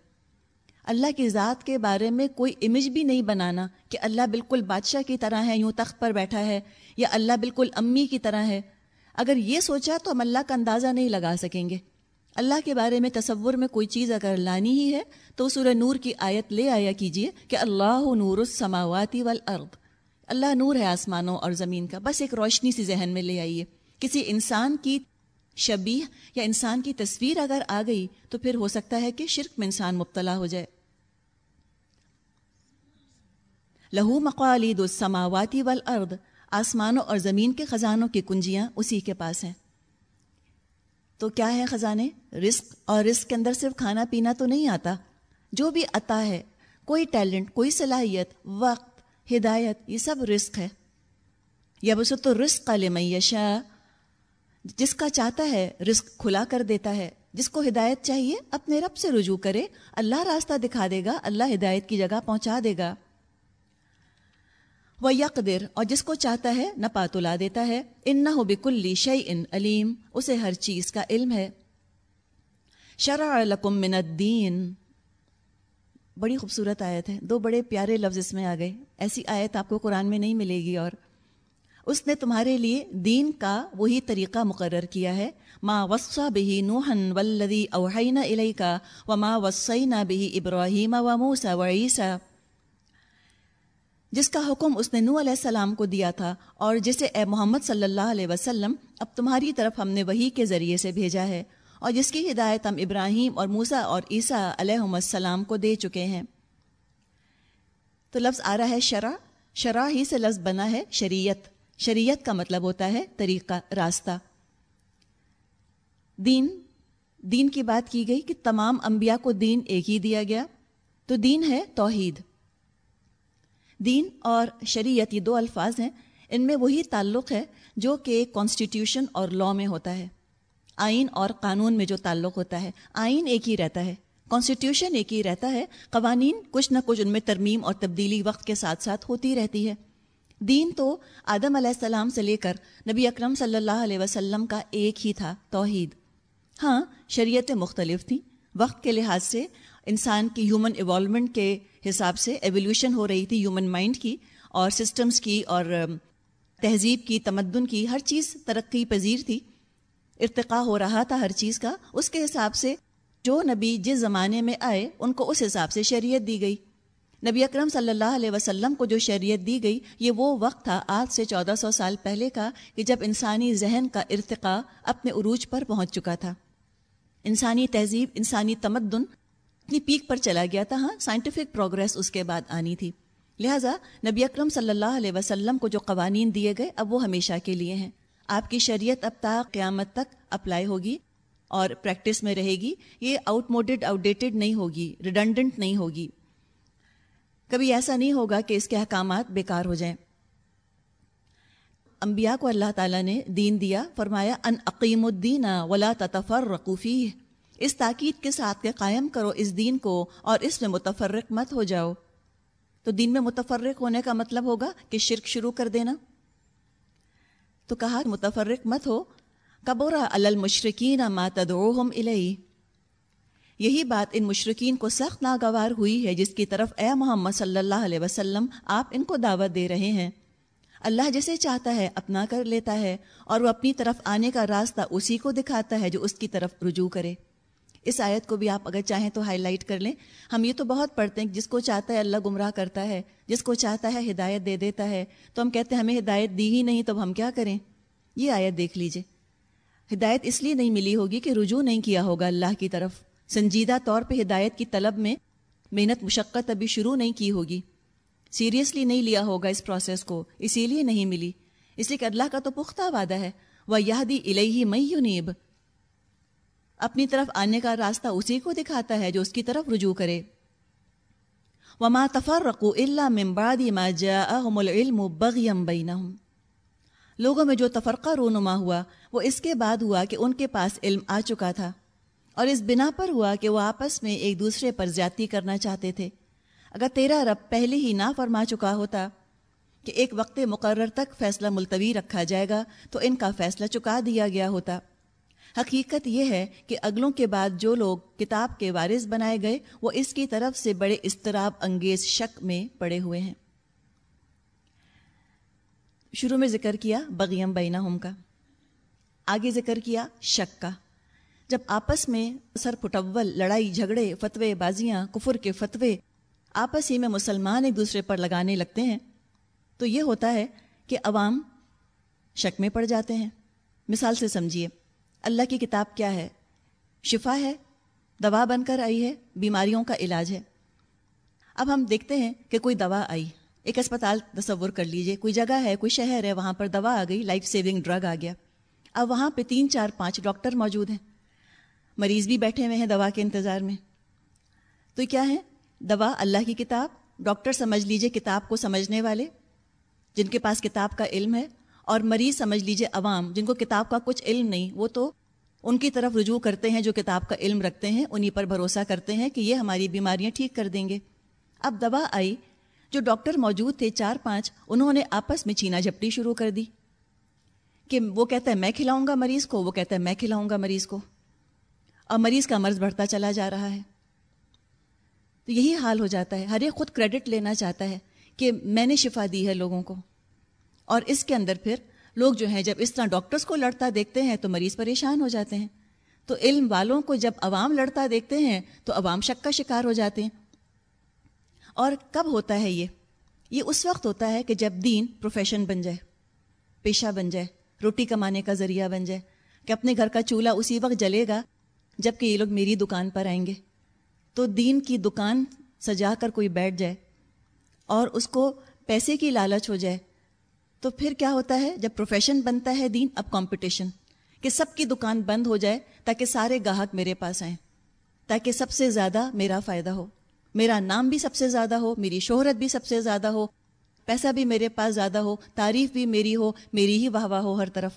Speaker 1: اللہ کی ذات کے بارے میں کوئی امیج بھی نہیں بنانا کہ اللہ بالکل بادشاہ کی طرح ہے، یوں تخت پر بیٹھا ہے، یا اللہ بالکل امی کی طرح ہے۔ اگر یہ سوچا تو ہم اللہ کا اندازہ نہیں لگا سکیں گے۔ اللہ کے بارے میں تصور میں کوئی چیز اگر لانی ہی ہے تو سورہ نور کی آیت لے آیا کیجیے کہ اللہ نور السماواتی والارض۔ اللہ نور ہے آسمانوں اور زمین کا، بس ایک روشنی سی ذہن میں لے آئیے۔ کسی انسان کی شبیہ یا انسان کی تصویر اگر آ گئی تو پھر ہو سکتا ہے کہ شرک میں انسان مبتلا ہو جائے۔ لہو مقالید السماواتی والارض، آسمانوں اور زمین کے خزانوں کی کنجیاں اسی کے پاس ہیں۔ تو کیا ہے خزانے؟ رزق، اور رزق کے اندر صرف کھانا پینا تو نہیں آتا۔ جو بھی عطا ہے، کوئی ٹیلنٹ، کوئی صلاحیت، وقت، ہدایت، یہ سب رزق ہے۔ یا بس تو رزق کا لمیشا جس کا چاہتا ہے رزق کھلا کر دیتا ہے، جس کو ہدایت چاہیے اپنے رب سے رجوع کرے، اللہ راستہ دکھا دے گا، اللہ ہدایت کی جگہ پہنچا دے گا۔ وہ یکدر اور جس کو چاہتا ہے نہ پاتلا دیتا ہے۔ ان نہ ہو بکلی شعی ان علیم اسے ہر چیز کا علم ہے۔ شرع لکم من الدین بڑی خوبصورت آیت ہے۔ دو بڑے پیارے لفظ اس میں آ گئے۔ ایسی آیت آپ کو قرآن میں نہیں ملے گی اور اس نے تمہارے لیے دین کا وہی طریقہ مقرر کیا ہے۔ ما وسا بہی نوحن ولدی اوہین علیہ کا و ما وسعینہ بہی ابراہیم و موسا و عیسیٰ جس کا حکم اس نے نو علیہ السلام کو دیا تھا اور جسے اے محمد صلی اللہ علیہ وسلم اب تمہاری طرف ہم نے وہی کے ذریعے سے بھیجا ہے اور جس کی ہدایت ہم ابراہیم اور موسا اور عیسیٰ علیہ السلام کو دے چکے ہیں۔ تو لفظ آ رہا ہے شرح شرح ہی سے لفظ بنا ہے شریعت۔ شریعت کا مطلب ہوتا ہے طریقہ، راستہ۔ دین دین کی بات کی گئی کہ تمام انبیاء کو دین ایک ہی دیا گیا، تو دین ہے توحید۔ دین اور شریعت یہ دو الفاظ ہیں، ان میں وہی تعلق ہے جو کہ کانسٹیٹیوشن اور لاء میں ہوتا ہے۔ آئین اور قانون میں جو تعلق ہوتا ہے، آئین ایک ہی رہتا ہے۔ کانسٹیٹیوشن ایک ہی رہتا ہے۔ قوانین کچھ نہ کچھ ان میں ترمیم اور تبدیلی وقت کے ساتھ ساتھ ہوتی رہتی ہے۔ دین تو آدم علیہ السلام سے لے کر نبی اکرم صلی اللہ علیہ وسلم کا ایک ہی تھا، توحید۔ ہاں شریعتیں مختلف تھیں وقت کے لحاظ سے انسان کی ہیومن ایوالومنٹ کے حساب سے ایولیوشن ہو رہی تھی ہیومن مائنڈ کی اور سسٹمز کی اور تہذیب کی، تمدن کی، ہر چیز ترقی پذیر تھی۔ ارتقاء ہو رہا تھا ہر چیز کا۔ اس کے حساب سے جو نبی جس زمانے میں آئے، ان کو اس حساب سے شریعت دی گئی۔ نبی اکرم صلی اللہ علیہ وسلم کو جو شریعت دی گئی، یہ وہ وقت تھا آج سے چودہ سو سال پہلے کا کہ جب انسانی ذہن کا ارتقاء اپنے عروج پر پہنچ چکا تھا۔ انسانی تہذیب، انسانی تمدن اپنی پیک پر چلا گیا تھا۔ ہاں سائنٹیفک پروگرس اس کے بعد آنی تھی۔ لہٰذا نبی اکرم صلی اللہ علیہ وسلم کو جو قوانین دیے گئے، اب وہ ہمیشہ کے لیے ہیں۔ آپ کی شریعت اب تا قیامت تک اپلائی ہوگی اور پریکٹس میں رہے گی۔ یہ آؤٹ موڈڈ آؤٹ ڈیٹڈ نہیں ہوگی ریڈنڈنٹ نہیں ہوگی۔ کبھی ایسا نہیں ہوگا کہ اس کے احکامات بیکار ہو جائیں۔ انبیاء کو اللہ تعالیٰ نے دین دیا، فرمایا، ان عقیم الدین ولا تفر رقوفی اس تاکید کے ساتھ کہ قائم کرو اس دین کو اور اس میں متفرق مت ہو جاؤ۔ تو دین میں متفرق ہونے کا مطلب ہوگا کہ شرک شروع کر دینا۔ تو کہا، متفرق مت ہو۔ قبورہ المشرقین ماتدعوہم الیہ۔ یہی بات ان مشرقین کو سخت ناگوار ہوئی ہے جس کی طرف اے محمد صلی اللہ علیہ وسلم آپ ان کو دعوت دے رہے ہیں۔ اللہ جسے چاہتا ہے اپنا کر لیتا ہے اور وہ اپنی طرف آنے کا راستہ اسی کو دکھاتا ہے جو اس کی طرف رجوع کرے۔ اس آیت کو بھی آپ اگر چاہیں تو ہائی لائٹ کر لیں۔ ہم یہ تو بہت پڑھتے ہیں جس کو چاہتا ہے اللہ گمراہ کرتا ہے، جس کو چاہتا ہے ہدایت دے دیتا ہے۔ تو ہم کہتے ہیں ہمیں ہدایت دی ہی نہیں تو ہم کیا کریں؟ یہ آیت دیکھ لیجیے۔ ہدایت اس لیے نہیں ملی ہوگی کہ رجوع نہیں کیا ہوگا اللہ کی طرف۔ سنجیدہ طور پہ ہدایت کی طلب میں محنت مشقت ابھی شروع نہیں کی ہوگی۔ سیریسلی نہیں لیا ہوگا اس پروسیس کو، اسی لیے نہیں ملی۔ اس لیے کہ اللہ کا تو پختہ وعدہ ہے۔ وہ یادی الہی میونیب اپنی طرف آنے کا راستہ اسی کو دکھاتا ہے جو اس کی طرف رجوع کرے۔ وما تفرق اللہ ممبادی ما جاءہم العلم بغیم بینہم لوگوں میں جو تفرقہ رونما ہوا، وہ اس کے بعد ہوا کہ ان کے پاس علم آ چکا تھا۔ اور اس بنا پر ہوا کہ وہ آپس میں ایک دوسرے پر زیادتی کرنا چاہتے تھے۔ اگر تیرا رب پہلے ہی نہ فرما چکا ہوتا کہ ایک وقت مقرر تک فیصلہ ملتوی رکھا جائے گا، تو ان کا فیصلہ چکا دیا گیا ہوتا۔ حقیقت یہ ہے کہ اگلوں کے بعد جو لوگ کتاب کے وارث بنائے گئے، وہ اس کی طرف سے بڑے اضطراب انگیز شک میں پڑے ہوئے ہیں۔ شروع میں ذکر کیا بغیم بینہم کا۔ آگے ذکر کیا شک کا۔ جب آپس میں سر پٹول، لڑائی، جھگڑے، فتوے، بازیاں، کفر کے فتوے آپس ہی میں مسلمان ایک دوسرے پر لگانے لگتے ہیں، تو یہ ہوتا ہے کہ عوام شک میں پڑ جاتے ہیں۔ مثال سے سمجھیے، اللہ کی کتاب کیا ہے؟ شفا ہے، دوا بن کر آئی ہے، بیماریوں کا علاج ہے۔ اب ہم دیکھتے ہیں کہ کوئی دوا آئی، ایک اسپتال تصور کر لیجیے، کوئی جگہ ہے، کوئی شہر ہے، وہاں پر دوا آ گئی لائف سیونگ ڈرگ آ گیا۔ اب وہاں پہ تین، چار، پانچ ڈاکٹر موجود ہیں۔ مریض بھی بیٹھے ہوئے ہیں دوا کے انتظار میں۔ تو کیا ہے؟ دوا اللہ کی کتاب، ڈاکٹر سمجھ لیجیے کتاب کو سمجھنے والے، جن کے پاس کتاب کا علم ہے، اور مریض سمجھ لیجیے عوام، جن کو کتاب کا کچھ علم نہیں، وہ تو ان کی طرف رجوع کرتے ہیں جو کتاب کا علم رکھتے ہیں، انہی پر بھروسہ کرتے ہیں کہ یہ ہماری بیماریاں ٹھیک کر دیں گے۔ اب دوا آئی، جو ڈاکٹر موجود تھے چار پانچ، انہوں نے آپس میں چھینا جھپٹی شروع کر دی کہ وہ کہتا ہے میں کھلاؤں گا مریض کو، وہ کہتا ہے میں کھلاؤں گا مریض کو۔ اور مریض کا مرض بڑھتا چلا جا رہا ہے۔ تو یہی حال ہو جاتا ہے۔ ہر ایک خود کریڈٹ لینا چاہتا ہے کہ میں نے شفا دی ہے لوگوں کو۔ اور اس کے اندر پھر لوگ جو ہیں جب اس طرح ڈاکٹرز کو لڑتا دیکھتے ہیں تو مریض پریشان ہو جاتے ہیں۔ تو علم والوں کو جب عوام لڑتا دیکھتے ہیں تو عوام شک کا شکار ہو جاتے ہیں۔ اور کب ہوتا ہے یہ؟ یہ اس وقت ہوتا ہے کہ جب دین پروفیشن بن جائے، پیشہ بن جائے، روٹی کمانے کا ذریعہ بن جائے کہ اپنے گھر کا چولہا اسی وقت جلے گا جبکہ یہ لوگ میری دکان پر آئیں گے۔ تو دین کی دکان سجا کر کوئی بیٹھ جائے اور اس کو پیسے کی لالچ ہو جائے، تو پھر کیا ہوتا ہے؟ جب پروفیشن بنتا ہے دین، اب کمپٹیشن کہ سب کی دکان بند ہو جائے تاکہ سارے گاہک میرے پاس آئیں، تاکہ سب سے زیادہ میرا فائدہ ہو۔ میرا نام بھی سب سے زیادہ ہو، میری شہرت بھی سب سے زیادہ ہو، پیسہ بھی میرے پاس زیادہ ہو، تعریف بھی میری ہو، میری ہی واہ واہ ہو ہر طرف۔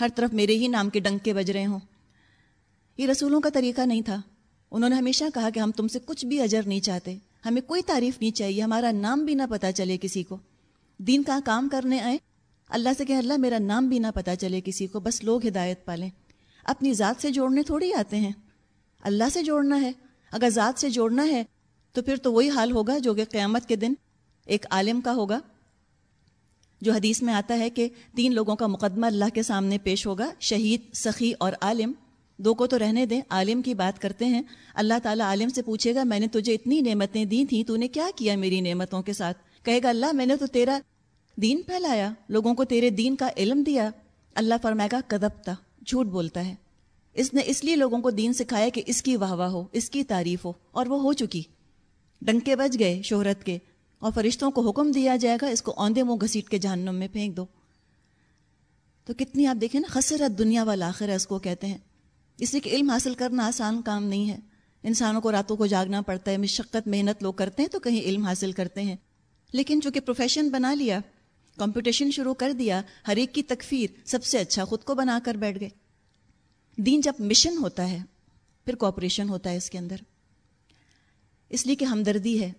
Speaker 1: ہر طرف میرے ہی نام کے ڈنک کے بج رہے ہوں۔ یہ رسولوں کا طریقہ نہیں تھا۔ انہوں نے ہمیشہ کہا کہ ہم تم سے کچھ بھی اجر نہیں چاہتے۔ ہمیں کوئی تعریف نہیں چاہیے، ہمارا نام بھی نہ پتہ چلے کسی کو۔ دین کا کام کرنے آئے؟ اللہ سے کہ اللہ، میرا نام بھی نہ پتہ چلے کسی کو، بس لوگ ہدایت پالیں۔ اپنی ذات سے جوڑنے تھوڑی آتے ہیں۔ اللہ سے جوڑنا ہے۔ اگر ذات سے جوڑنا ہے، تو پھر تو وہی حال ہوگا جو کہ قیامت کے دن ایک عالم کا ہوگا۔ جو حدیث میں آتا ہے کہ تین لوگوں کا مقدمہ اللہ کے سامنے پیش ہوگا، شہید، سخی اور عالم۔ دو کو تو رہنے دیں، عالم کی بات کرتے ہیں۔ اللہ تعالیٰ عالم سے پوچھے گا، میں نے تجھے اتنی نعمتیں دی تھیں، تو نے کیا کیا میری نعمتوں کے ساتھ؟ کہے گا، اللہ، میں نے تو تیرا دین پھیلایا، لوگوں کو تیرے دین کا علم دیا۔ اللہ فرمائے گا کدب تھا جھوٹ بولتا ہے۔ اس نے اس لیے لوگوں کو دین سکھایا کہ اس کی واہ واہ ہو، اس کی تعریف ہو، اور وہ ہو چکی۔ ڈنکے بج گئے شہرت کے، اور فرشتوں کو حکم دیا جائے گا، اس کو اوندے منہ گھسیٹ کے جہنم میں پھینک دو۔ تو کتنی آپ دیکھیں نا، خسرت دنیا والا آخر ہے اس کو کہتے ہیں۔ اس لیے کہ علم حاصل کرنا آسان کام نہیں ہے۔ انسانوں کو راتوں کو جاگنا پڑتا ہے، مشقت، محنت لوگ کرتے ہیں تو کہیں علم حاصل کرتے ہیں۔ لیکن چونکہ پروفیشن بنا لیا کمپٹیشن شروع کر دیا، ہر ایک کی تکفیر سب سے اچھا خود کو بنا کر بیٹھ گئے۔ دین جب مشن ہوتا ہے، پھر کوپریشن ہوتا ہے اس کے اندر۔ اس لیے کہ ہمدردی ہے۔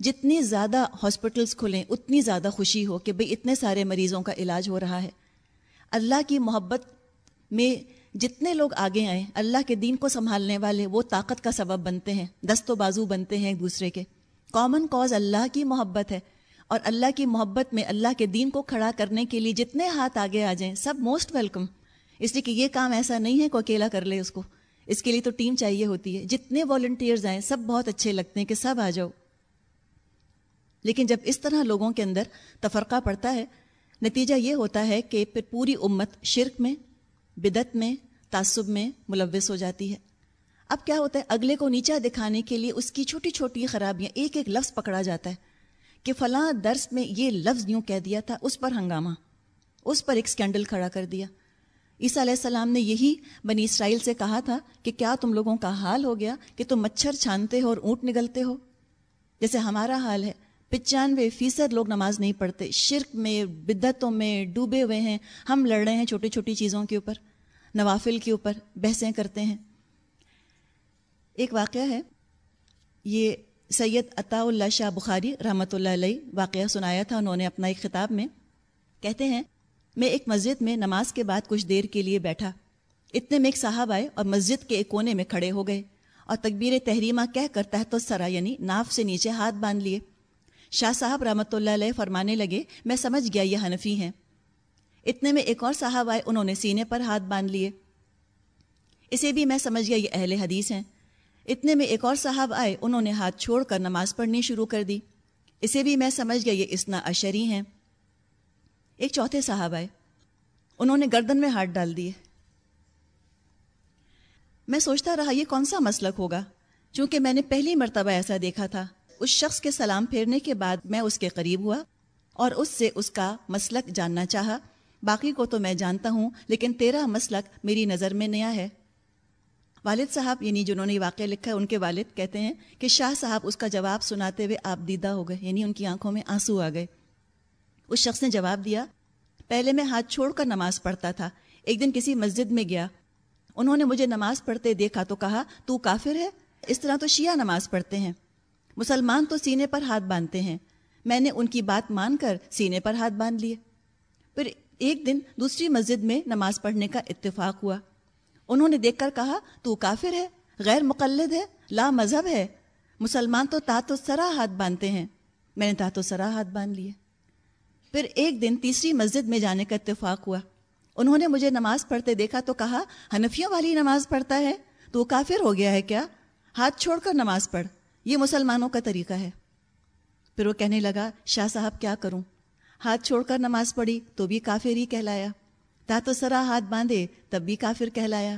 Speaker 1: جتنی زیادہ ہاسپٹلس کھلیں، اتنی زیادہ خوشی ہو کہ بھئی اتنے سارے مریضوں کا علاج ہو رہا ہے۔ اللہ کی محبت میں جتنے لوگ آگے آئیں، اللہ کے دین کو سنبھالنے والے وہ طاقت کا سبب بنتے ہیں، دست و بازو بنتے ہیں ایک دوسرے کے۔ کامن کاز اللہ کی محبت ہے۔ اور اللہ کی محبت میں اللہ کے دین کو کھڑا کرنے کے لیے جتنے ہاتھ آگے آ جائیں، سب موسٹ ویلکم اس لیے کہ یہ کام ایسا نہیں ہے کہ اکیلا کر لے اس کو۔ اس کے لیے تو ٹیم چاہیے ہوتی ہے۔ جتنے والنٹیئرز آئیں، سب بہت اچھے لگتے ہیں کہ سب آ جاؤ۔ لیکن جب اس طرح لوگوں کے اندر تفرقہ پڑتا ہے، نتیجہ یہ ہوتا ہے کہ پھر پوری امت شرک میں بدت میں تعصب میں ملوث ہو جاتی ہے۔ اب کیا ہوتا ہے؟ اگلے کو نیچا دکھانے کے لیے اس کی چھوٹی چھوٹی خرابیاں ایک ایک لفظ پکڑا جاتا ہے کہ فلاں درس میں یہ لفظ یوں کہہ دیا تھا، اس پر ہنگامہ، اس پر ایک سکینڈل کھڑا کر دیا۔ عیسیٰ علیہ السلام نے یہی بنی اسرائیل سے کہا تھا کہ کیا تم لوگوں کا حال ہو گیا کہ تم مچھر چھانتے ہو اور اونٹ نگلتے ہو؟ جیسے ہمارا حال ہے، پچانوے فیصد لوگ نماز نہیں پڑھتے، شرک میں بدتوں میں ڈوبے ہوئے ہیں، ہم لڑ رہے ہیں چھوٹی چھوٹی چیزوں کے اوپر۔ نوافل کے اوپر بحثیں کرتے ہیں۔ ایک واقعہ ہے۔ یہ سید عطا اللہ شاہ بخاری رحمۃ اللہ علیہ واقعہ سنایا تھا، انہوں نے اپنا ایک خطاب میں۔ کہتے ہیں، میں ایک مسجد میں نماز کے بعد کچھ دیر کے لیے بیٹھا۔ اتنے میں ایک صاحب آئے اور مسجد کے ایک کونے میں کھڑے ہو گئے۔ اور تکبیر تحریمہ کہہ کر تحت السرا یعنی ناف سے نیچے ہاتھ باندھ لیے۔ شاہ صاحب رحمۃ اللہ علیہ فرمانے لگے، میں سمجھ گیا یہ حنفی ہیں۔ اتنے میں ایک اور صاحب آئے، انہوں نے سینے پر ہاتھ باندھ لیے۔ اسے بھی میں سمجھ گیا یہ اہل حدیث ہیں۔ اتنے میں ایک اور صاحب آئے، انہوں نے ہاتھ چھوڑ کر نماز پڑھنی شروع کر دی۔ اسے بھی میں سمجھ گیا یہ اسنا اشری ہیں۔ ایک چوتھے صاحب آئے، انہوں نے گردن میں ہاتھ ڈال دیے۔ میں سوچتا رہا، یہ کون سا مسلک ہوگا؟ چونکہ میں نے پہلی مرتبہ ایسا دیکھا تھا۔ اس شخص کے سلام پھیرنے کے بعد میں اس کے قریب ہوا اور اس سے اس کا مسلک جاننا چاہا۔ باقی کو تو میں جانتا ہوں، لیکن تیرا مسلک میری نظر میں نیا ہے۔ والد صاحب یعنی جنہوں نے یہ واقعہ لکھا ہے، ان کے والد کہتے ہیں کہ شاہ صاحب اس کا جواب سناتے ہوئے آپ دیدہ ہو گئے یعنی ان کی آنکھوں میں آنسو آ گئے۔ اس شخص نے جواب دیا، پہلے میں ہاتھ چھوڑ کر نماز پڑھتا تھا، ایک دن کسی مسجد میں گیا۔ انہوں نے مجھے نماز پڑھتے دیکھا تو کہا، تو کافر ہے؟ اس طرح تو شیعہ نماز پڑھتے ہیں۔ مسلمان تو سینے پر ہاتھ باندھتے ہیں۔ میں نے ان کی بات مان کر سینے پر ہاتھ باندھ لیے۔ پھر ایک دن دوسری مسجد میں نماز پڑھنے کا اتفاق ہوا۔ انہوں نے دیکھ کر کہا، تو کافر ہے، غیر مقلد ہے، لا مذہب ہے۔ مسلمان تو تات و سرا ہاتھ باندھتے ہیں۔ میں نے تات و سرا ہاتھ باندھ لیے پھر ایک دن تیسری مسجد میں جانے کا اتفاق ہوا۔ انہوں نے مجھے نماز پڑھتے دیکھا تو کہا، حنفیوں والی نماز پڑھتا ہے، تو وہ کافر ہو گیا ہے کیا؟ ہاتھ چھوڑ کر نماز پڑھ، یہ مسلمانوں کا طریقہ ہے۔ پھر وہ کہنے لگا، شاہ صاحب کیا کروں؟ ہاتھ چھوڑ کر نماز پڑھی تو بھی کافر ہی کہلایا۔ تات و سرا ہاتھ باندھے تب بھی کافر کہلایا۔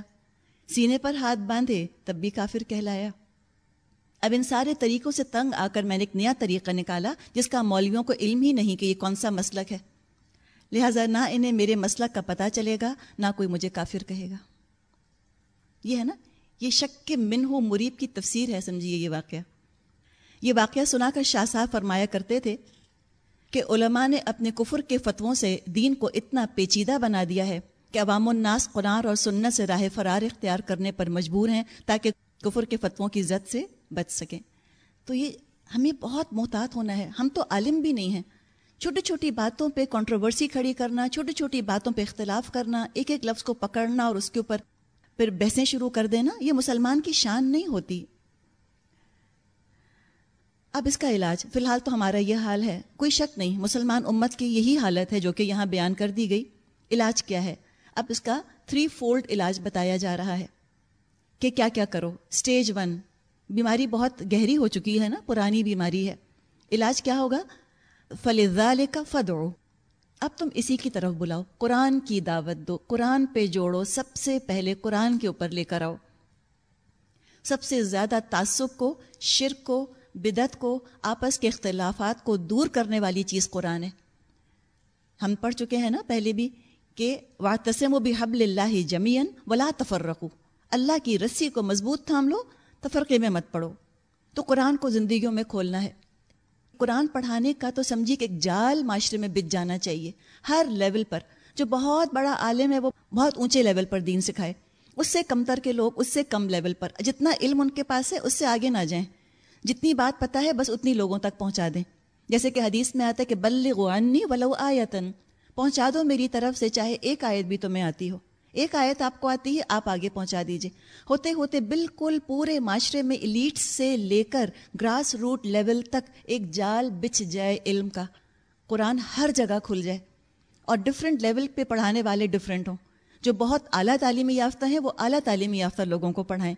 Speaker 1: سینے پر ہاتھ باندھے تب بھی کافر کہلایا۔ اب ان سارے طریقوں سے تنگ آ کر میں نے ایک نیا طریقہ نکالا جس کا مولویوں کو علم ہی نہیں کہ یہ کون سا مسلک ہے۔ لہٰذا نہ انہیں میرے مسلک کا پتہ چلے گا، نہ کوئی مجھے کافر کہے گا۔ یہ ہے نا، یہ شک کے من ہو مریب کی تفسیر ہے، سمجھیے یہ واقعہ۔ یہ واقعہ سنا کر شاہ صاحب فرمایا کرتے تھے کہ علماء نے اپنے کفر کے فتووں سے دین کو اتنا پیچیدہ بنا دیا ہے کہ عوام الناس قرآن اور سنت سے راہ فرار اختیار کرنے پر مجبور ہیں تاکہ کفر کے فتووں کی زد سے بچ سکیں۔ تو یہ ہمیں بہت محتاط ہونا ہے۔ ہم تو عالم بھی نہیں ہیں۔ چھوٹی چھوٹی باتوں پہ کنٹروورسی کھڑی کرنا، چھوٹی چھوٹی باتوں پہ اختلاف کرنا، ایک ایک لفظ کو پکڑنا اور اس کے اوپر پھر بحثیں شروع کر دینا، یہ مسلمان کی شان نہیں ہوتی۔ اب اس کا علاج فی الحال تو ہمارا یہ حال ہے۔ کوئی شک نہیں، مسلمان امت کی یہی حالت ہے جو کہ یہاں بیان کر دی گئی۔ علاج کیا ہے؟ اب اس کا تھری فولڈ علاج بتایا جا رہا ہے کہ کیا کیا کرو۔ سٹیج ون بیماری بہت گہری ہو چکی ہے نا، پرانی بیماری ہے۔ علاج کیا ہوگا؟ فلزا کا فدو اب تم اسی کی طرف بلاؤ۔ قرآن کی دعوت دو۔ قرآن پہ جوڑو۔ سب سے پہلے قرآن کے اوپر لے کر آؤ۔ سب سے زیادہ تعصب کو، شرک کو بدت کو، آپس کے اختلافات کو دور کرنے والی چیز قرآن ہے۔ ہم پڑھ چکے ہیں نا پہلے بھی کہ واطسم و بحب اللہ جمین ولا تفر رکھو اللہ کی رسی کو مضبوط تھام لو تفرقے میں مت پڑھو تو قرآن کو زندگیوں میں کھولنا ہے۔ قرآن پڑھانے کا تو سمجھی کہ ایک جال معاشرے میں بچ جانا چاہیے۔ ہر لیول پر، جو بہت بڑا عالم ہے، وہ بہت اونچے لیول پر دین سکھائے۔ اس سے کم تر کے لوگ، اس سے کم لیول پر۔ جتنا علم ان کے پاس ہے، اس سے آگے نہ جائیں۔ جتنی بات پتہ ہے بس اتنی لوگوں تک پہنچا دیں۔ جیسے کہ حدیث میں آتا ہے کہ بلغنی ولو آیتن۔ پہنچا دو میری طرف سے، چاہے ایک آیت بھی تمہیں آتی ہو۔ ایک آیت آپ کو آتی ہے، آپ آگے پہنچا دیجیے۔ ہوتے ہوتے بالکل پورے معاشرے میں ایلیٹ سے لے کر گراس روٹ لیول تک ایک جال بچھ جائے علم کا۔ قرآن ہر جگہ کھل جائے۔ اور ڈفرینٹ لیول پہ پڑھانے والے ڈفرینٹ ہوں۔ جو بہت اعلیٰ تعلیمی یافتہ ہیں، وہ اعلیٰ تعلیمی یافتہ لوگوں کو پڑھائیں۔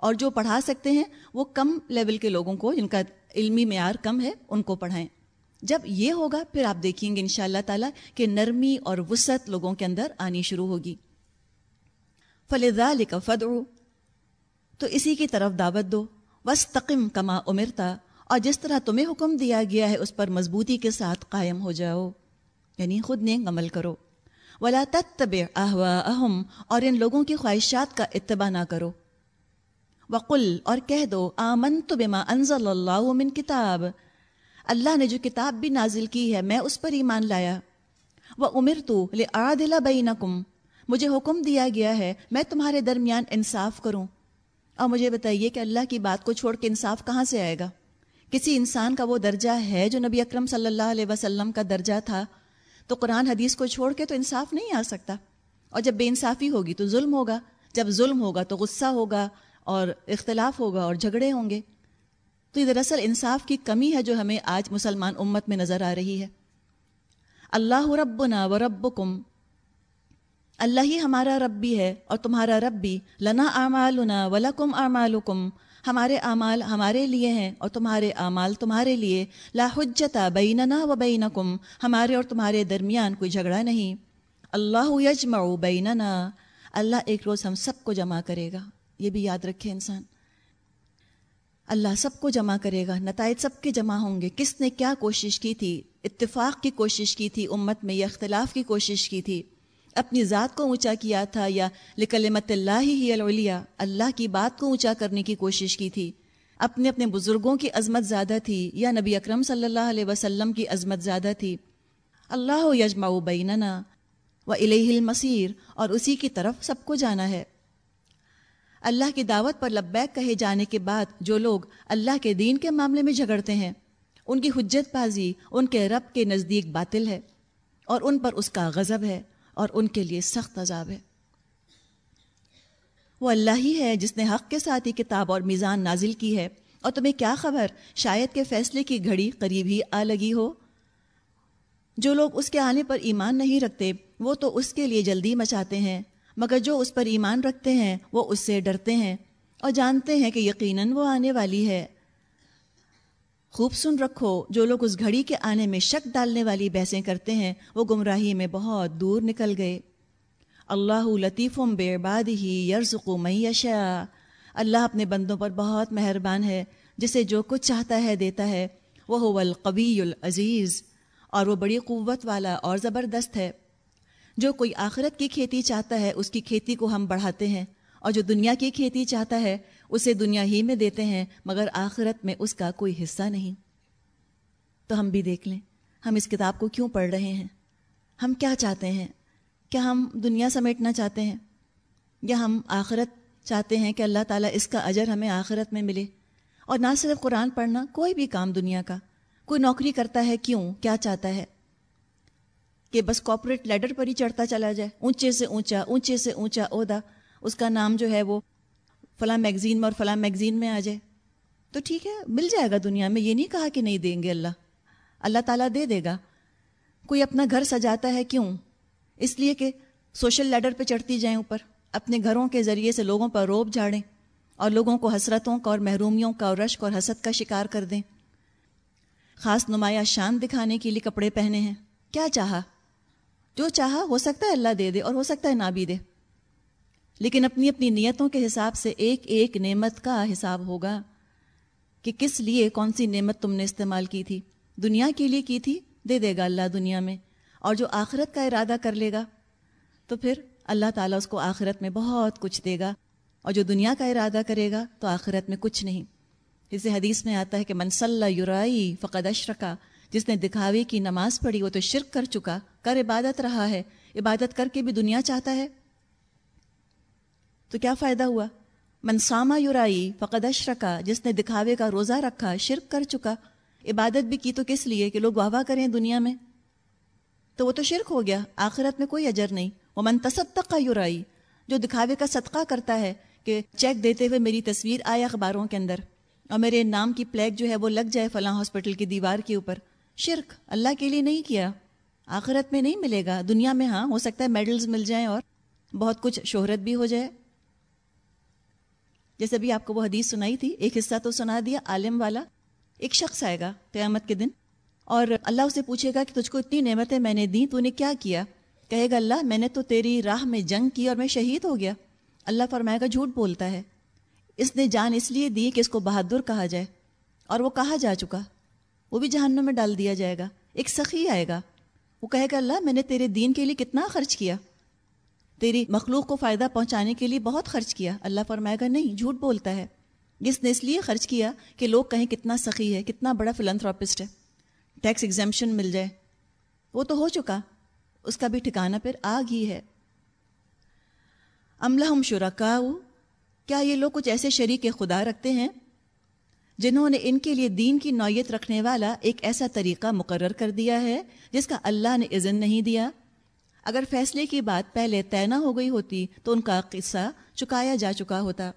Speaker 1: اور جو پڑھا سکتے ہیں، وہ کم لیول کے لوگوں کو، جن کا علمی معیار کم ہے، ان کو پڑھائیں۔ جب یہ ہوگا، پھر آپ دیکھیں گے ان شاء اللہ تعالیٰ کہ نرمی اور وسعت لوگوں کے اندر آنی شروع ہوگی۔ فلزا لکھ فدو تو اسی کی طرف دعوت دو۔ وسطم کما امرتا اور جس طرح تمہیں حکم دیا گیا ہے، اس پر مضبوطی کے ساتھ قائم ہو جاؤ۔ یعنی خود نیک عمل کرو۔ ولا تب احوا اہم اور ان لوگوں کی خواہشات کا اتباع نہ کرو۔ وقل، اور کہہ دو آمن تو بما انزل اللہ من کتاب۔ اللہ نے جو کتاب بھی نازل کی ہے، میں اس پر ایمان لایا۔ وہ عمر تو لعادل بینکم مجھے حکم دیا گیا ہے، میں تمہارے درمیان انصاف کروں۔ اور مجھے بتائیے کہ اللہ کی بات کو چھوڑ کے انصاف کہاں سے آئے گا؟ کسی انسان کا وہ درجہ ہے جو نبی اکرم صلی اللہ علیہ وسلم کا درجہ تھا؟ تو قرآن حدیث کو چھوڑ کے تو انصاف نہیں آ سکتا۔ اور جب بے انصافی ہوگی تو ظلم ہوگا۔ جب ظلم ہوگا تو غصہ ہوگا۔ اور اختلاف ہوگا اور جھگڑے ہوں گے۔ تو یہ دراصل انصاف کی کمی ہے جو ہمیں آج مسلمان امت میں نظر آ رہی ہے۔ اللہ ربنا و ربکم، اللہ ہی ہمارا رب بھی ہے اور تمہارا رب بھی لنا اعمالنا ولکم اعمالکم، ہمارے اعمال ہمارے لیے ہیں اور تمہارے اعمال تمہارے لیے، لا حجتا بیننا و بینکم، ہمارے اور تمہارے درمیان کوئی جھگڑا نہیں۔ اللہ یجمع بیننا، اللہ ایک روز ہم سب کو جمع کرے گا۔ یہ بھی یاد رکھے انسان۔ اللہ سب کو جمع کرے گا، نتائج سب کے جمع ہوں گے۔ کس نے کیا کوشش کی تھی؟ اتفاق کی کوشش کی تھی، امت میں یا اختلاف کی کوشش کی تھی؟ اپنی ذات کو اونچا کیا تھا یا لکلمت اللہ ہی الولیا اللہ کی بات کو اونچا کرنے کی کوشش کی تھی؟ اپنے اپنے بزرگوں کی عظمت زیادہ تھی یا نبی اکرم صلی اللہ علیہ وسلم کی عظمت زیادہ تھی؟ اللہ یجما بیننا و الہ المسیر اور اسی کی طرف سب کو جانا ہے۔ اللہ کی دعوت پر لبیک کہے جانے کے بعد جو لوگ اللہ کے دین کے معاملے میں جھگڑتے ہیں، ان کی حجت بازی ان کے رب کے نزدیک باطل ہے اور ان پر اس کا غضب ہے اور ان کے لیے سخت عذاب ہے۔ وہ اللہ ہی ہے جس نے حق کے ساتھ ہی کتاب اور میزان نازل کی ہے۔ اور تمہیں کیا خبر؟ شاید کے فیصلے کی گھڑی قریب ہی آ لگی ہو۔ جو لوگ اس کے آنے پر ایمان نہیں رکھتے، وہ تو اس کے لیے جلدی مچاتے ہیں۔ مگر جو اس پر ایمان رکھتے ہیں، وہ اس سے ڈرتے ہیں اور جانتے ہیں کہ یقیناً وہ آنے والی ہے۔ خوب سن رکھو، جو لوگ اس گھڑی کے آنے میں شک ڈالنے والی بحثیں کرتے ہیں، وہ گمراہی میں بہت دور نکل گئے۔ اللہ لطیف بے باد ہی یرزق میشا اللہ اپنے بندوں پر بہت مہربان ہے، جسے جو کچھ چاہتا ہے دیتا ہے۔ وہ القوی العزیز اور وہ بڑی قوت والا اور زبردست ہے۔ جو کوئی آخرت کی کھیتی چاہتا ہے، اس کی کھیتی کو ہم بڑھاتے ہیں۔ اور جو دنیا کی کھیتی چاہتا ہے، اسے دنیا ہی میں دیتے ہیں، مگر آخرت میں اس کا کوئی حصہ نہیں۔ تو ہم بھی دیکھ لیں، ہم اس کتاب کو کیوں پڑھ رہے ہیں؟ ہم کیا چاہتے ہیں؟ کیا ہم دنیا سمیٹنا چاہتے ہیں؟ یا ہم آخرت چاہتے ہیں کہ اللہ تعالیٰ اس کا اجر ہمیں آخرت میں ملے؟ اور نہ صرف قرآن پڑھنا، کوئی بھی کام دنیا کا۔ کوئی نوکری کرتا ہے، کیوں؟ کیا چاہتا ہے؟ کہ بس کارپوریٹ لیڈر پر ہی چڑھتا چلا جائے۔ اونچے سے اونچا، اونچے سے اونچا، عہدہ۔ اس کا نام جو ہے وہ فلاں میگزین میں اور فلاں میگزین میں آ جائے۔ تو ٹھیک ہے، مل جائے گا دنیا میں۔ یہ نہیں کہا کہ نہیں دیں گے اللہ۔ اللہ تعالیٰ دے دے گا۔ کوئی اپنا گھر سجاتا ہے کیوں؟ اس لیے کہ سوشل لیڈر پہ چڑھتی جائیں اوپر۔ اپنے گھروں کے ذریعے سے لوگوں پر روب جھاڑیں اور لوگوں کو حسرتوں کا اور محرومیوں کا اور رشک اور حسد کا شکار کر دیں۔ خاص نمایاں شان دکھانے کے لیے کپڑے پہنے ہیں۔ کیا چاہا؟ جو چاہا ہو سکتا ہے اللہ دے دے اور ہو سکتا ہے نہ بھی دے۔ لیکن اپنی اپنی نیتوں کے حساب سے ایک ایک نعمت کا حساب ہوگا کہ کس لیے کون سی نعمت تم نے استعمال کی تھی۔ دنیا کے لیے کی تھی؟ دے دے گا اللہ دنیا میں۔ اور جو آخرت کا ارادہ کر لے گا، تو پھر اللہ تعالیٰ اس کو آخرت میں بہت کچھ دے گا۔ اور جو دنیا کا ارادہ کرے گا، تو آخرت میں کچھ نہیں۔ جسے حدیث میں آتا ہے کہ منصل یورائی فقد اشرکا جس نے دکھاوے کی نماز پڑھی، وہ تو شرک کر چکا، کر عبادت رہا ہے، عبادت کر کے بھی دنیا چاہتا ہے۔ تو کیا فائدہ ہوا؟ منسامہ یورائی فقد اشرکا، جس نے دکھاوے کا روزہ رکھا، شرک کر چکا۔ عبادت بھی کی تو کس لیے کہ لوگ واہ واہ کریں دنیا میں؟ تو وہ تو شرک ہو گیا، آخرت میں کوئی اجر نہیں۔ وہ منتصدقہ یورائی جو دکھاوے کا صدقہ کرتا ہے کہ چیک دیتے ہوئے میری تصویر آئے اخباروں کے اندر اور میرے نام کی پلیک جو ہے وہ لگ جائے فلاں ہاسپٹل کی دیوار کے اوپر۔ شرک، اللہ کے لیے نہیں کیا۔ آخرت میں نہیں ملے گا۔ دنیا میں ہاں ہو سکتا ہے میڈلز مل جائیں اور بہت کچھ شہرت بھی ہو جائے۔ جیسے بھی آپ کو وہ حدیث سنائی تھی، ایک حصہ تو سنا دیا عالم والا۔ ایک شخص آئے گا قیامت کے دن اور اللہ اسے پوچھے گا کہ تجھ کو اتنی نعمتیں میں نے دیں، تو نے کیا کیا؟ کہے گا، اللہ، میں نے تو تیری راہ میں جنگ کی اور میں شہید ہو گیا۔ اللہ فرمائے گا، جھوٹ بولتا ہے۔ اس نے جان اس لیے دی کہ اس کو بہادر کہا جائے اور وہ کہا جا چکا۔ وہ بھی جہنم میں ڈال دیا جائے گا۔ ایک سخی آئے گا۔ وہ کہے گا، اللہ، میں نے تیرے دین کے لیے کتنا خرچ کیا۔ تیری مخلوق کو فائدہ پہنچانے کے لیے بہت خرچ کیا۔ اللہ فرمائے گا، نہیں، جھوٹ بولتا ہے۔ جس نے اس لیے خرچ کیا کہ لوگ کہیں کتنا سخی ہے، کتنا بڑا فلنتھراپسٹ ہے۔ ٹیکس ایگزامشن مل جائے۔ وہ تو ہو چکا۔ اس کا بھی ٹھکانہ پھر آگ ہی ہے۔ املہ ہم شرکا کیا یہ لوگ کچھ ایسے شریک خدا رکھتے ہیں؟ جنہوں نے ان کے لیے دین کی نوعیت رکھنے والا ایک ایسا طریقہ مقرر کر دیا ہے جس کا اللہ نے اذن نہیں دیا۔ اگر فیصلے کی بات پہلے طے نہ ہو گئی ہوتی تو ان کا قصہ چکایا جا چکا ہوتا۔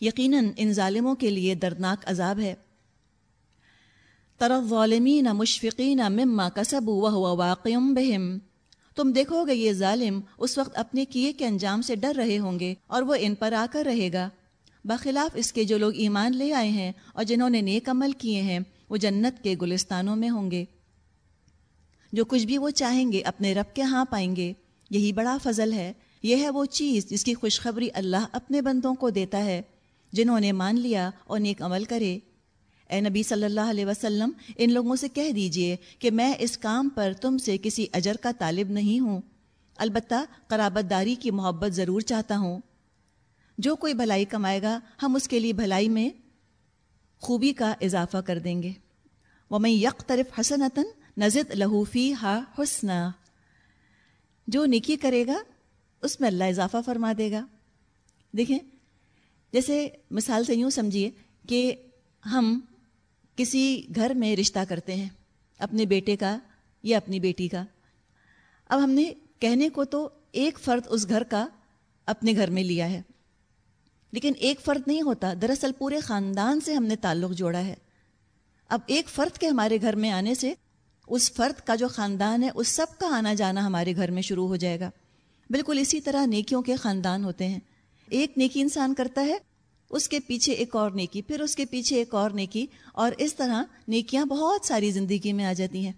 Speaker 1: یقیناً ان ظالموں کے لیے دردناک عذاب ہے۔ طرف ظالمین مشفقین مما کسب وہ واقع بہم تم دیکھو گے یہ ظالم اس وقت اپنے کیے کے انجام سے ڈر رہے ہوں گے اور وہ ان پر آ کر رہے گا۔ بخلاف اس کے جو لوگ ایمان لے آئے ہیں اور جنہوں نے نیک عمل کیے ہیں، وہ جنت کے گلستانوں میں ہوں گے۔ جو کچھ بھی وہ چاہیں گے، اپنے رب کے ہاں پائیں گے۔ یہی بڑا فضل ہے۔ یہ ہے وہ چیز جس کی خوشخبری اللہ اپنے بندوں کو دیتا ہے، جنہوں نے مان لیا اور نیک عمل کرے۔ اے نبی صلی اللہ علیہ وسلم، ان لوگوں سے کہہ دیجیے کہ میں اس کام پر تم سے کسی اجر کا طالب نہیں ہوں۔ البتہ قرابت داری کی محبت ضرور چاہتا ہوں۔ جو کوئی بھلائی کمائے گا، ہم اس کے لیے بھلائی میں خوبی کا اضافہ کر دیں گے۔ وہ میں یک طرف حسنتاً نزد لہوفی ہا حسنا۔ جو نکی کرے گا، اس میں اللہ اضافہ فرما دے گا۔ دیکھیں، جیسے مثال سے یوں سمجھیے کہ ہم کسی گھر میں رشتہ کرتے ہیں، اپنے بیٹے کا یا اپنی بیٹی کا۔ اب ہم نے کہنے کو تو ایک فرد اس گھر کا اپنے گھر میں لیا ہے۔ لیکن ایک فرد نہیں ہوتا۔ دراصل پورے خاندان سے ہم نے تعلق جوڑا ہے۔ اب ایک فرد کے ہمارے گھر میں آنے سے اس فرد کا جو خاندان ہے، اس سب کا آنا جانا ہمارے گھر میں شروع ہو جائے گا۔ بالکل اسی طرح نیکیوں کے خاندان ہوتے ہیں۔ ایک نیکی انسان کرتا ہے، اس کے پیچھے ایک اور نیکی، پھر اس کے پیچھے ایک اور نیکی، اور اس طرح نیکیاں بہت ساری زندگی میں آ جاتی ہیں۔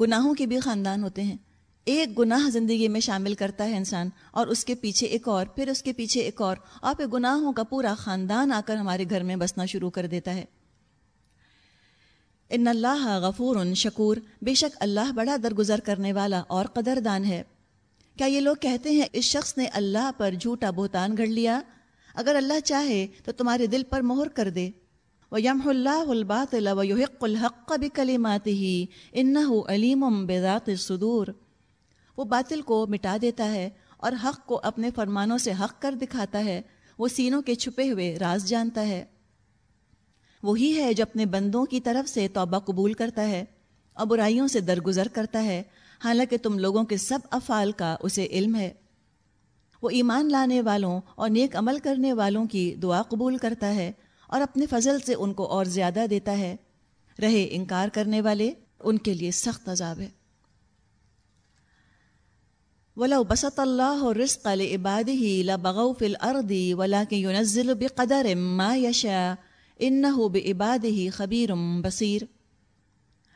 Speaker 1: گناہوں کے بھی خاندان ہوتے ہیں۔ ایک گناہ زندگی میں شامل کرتا ہے انسان اور اس کے پیچھے ایک اور، پھر اس کے پیچھے ایک اور۔ اور پھر گناہوں کا پورا خاندان آ کر ہمارے گھر میں بسنا شروع کر دیتا ہے۔ ان اللہ غفور شکور، بے شک اللہ بڑا درگزر کرنے والا اور قدردان ہے۔ کیا یہ لوگ کہتے ہیں اس شخص نے اللہ پر جھوٹا بہتان گھڑ لیا؟ اگر اللہ چاہے تو تمہارے دل پر مہر کر دے۔ وہ یم اللہ الباط وحق الحق بھی کلیمات ہی ان علیم بذات صدور وہ باطل کو مٹا دیتا ہے اور حق کو اپنے فرمانوں سے حق کر دکھاتا ہے، وہ سینوں کے چھپے ہوئے راز جانتا ہے۔ وہی ہے جو اپنے بندوں کی طرف سے توبہ قبول کرتا ہے اور برائیوں سے درگزر کرتا ہے۔ حالانکہ تم لوگوں کے سب افعال کا اسے علم ہے۔ وہ ایمان لانے والوں اور نیک عمل کرنے والوں کی دعا قبول کرتا ہے اور اپنے فضل سے ان کو اور زیادہ دیتا ہے۔ رہے انکار کرنے والے، ان کے لیے سخت عذاب ہے۔ ولا بسط اللہ رزق لعباده لبغوا في الارض ولكن ينزل بقدر ما يشاء انه بعباده خبير بصير۔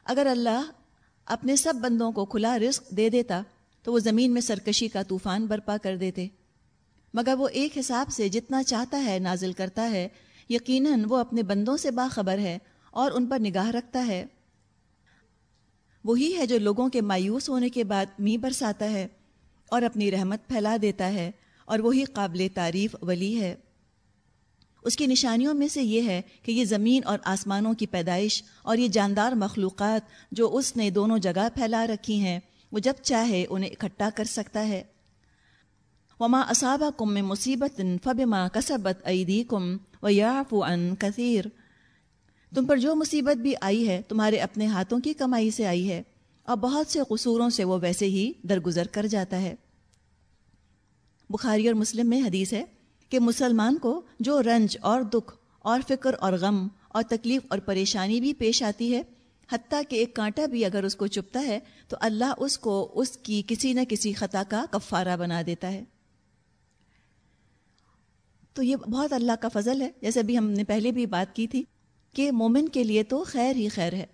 Speaker 1: اگر اللہ اپنے سب بندوں کو کھلا رزق دے دیتا، تو وہ زمین میں سرکشی کا طوفان برپا کر دیتے۔ مگر وہ ایک حساب سے جتنا چاہتا ہے نازل کرتا ہے، یقیناً وہ اپنے بندوں سے باخبر ہے اور ان پر نگاہ رکھتا ہے۔ وہی ہے جو لوگوں کے مایوس ہونے کے بعد می برساتا ہے۔ اور اپنی رحمت پھیلا دیتا ہے اور وہی قابل تعریف ولی ہے۔ اس کی نشانیوں میں سے یہ ہے کہ یہ زمین اور آسمانوں کی پیدائش اور یہ جاندار مخلوقات جو اس نے دونوں جگہ پھیلا رکھی ہیں، وہ جب چاہے انہیں اکٹھا کر سکتا ہے۔ وما اصابہ کم میں مصیبت فب ماں کسبت عیدی کم و یاف ان کثیر تم پر جو مصیبت بھی آئی ہے، تمہارے اپنے ہاتھوں کی کمائی سے آئی ہے۔ اور بہت سے قصوروں سے وہ ویسے ہی درگزر کر جاتا ہے۔ بخاری اور مسلم میں حدیث ہے کہ مسلمان کو جو رنج اور دکھ اور فکر اور غم اور تکلیف اور پریشانی بھی پیش آتی ہے، حتیٰ کہ ایک کانٹا بھی اگر اس کو چپتا ہے تو اللہ اس کو اس کی کسی نہ کسی خطا کا کفارہ بنا دیتا ہے۔ تو یہ بہت اللہ کا فضل ہے۔ جیسے ابھی ہم نے پہلے بھی بات کی تھی کہ مومن کے لیے تو خیر ہی خیر ہے۔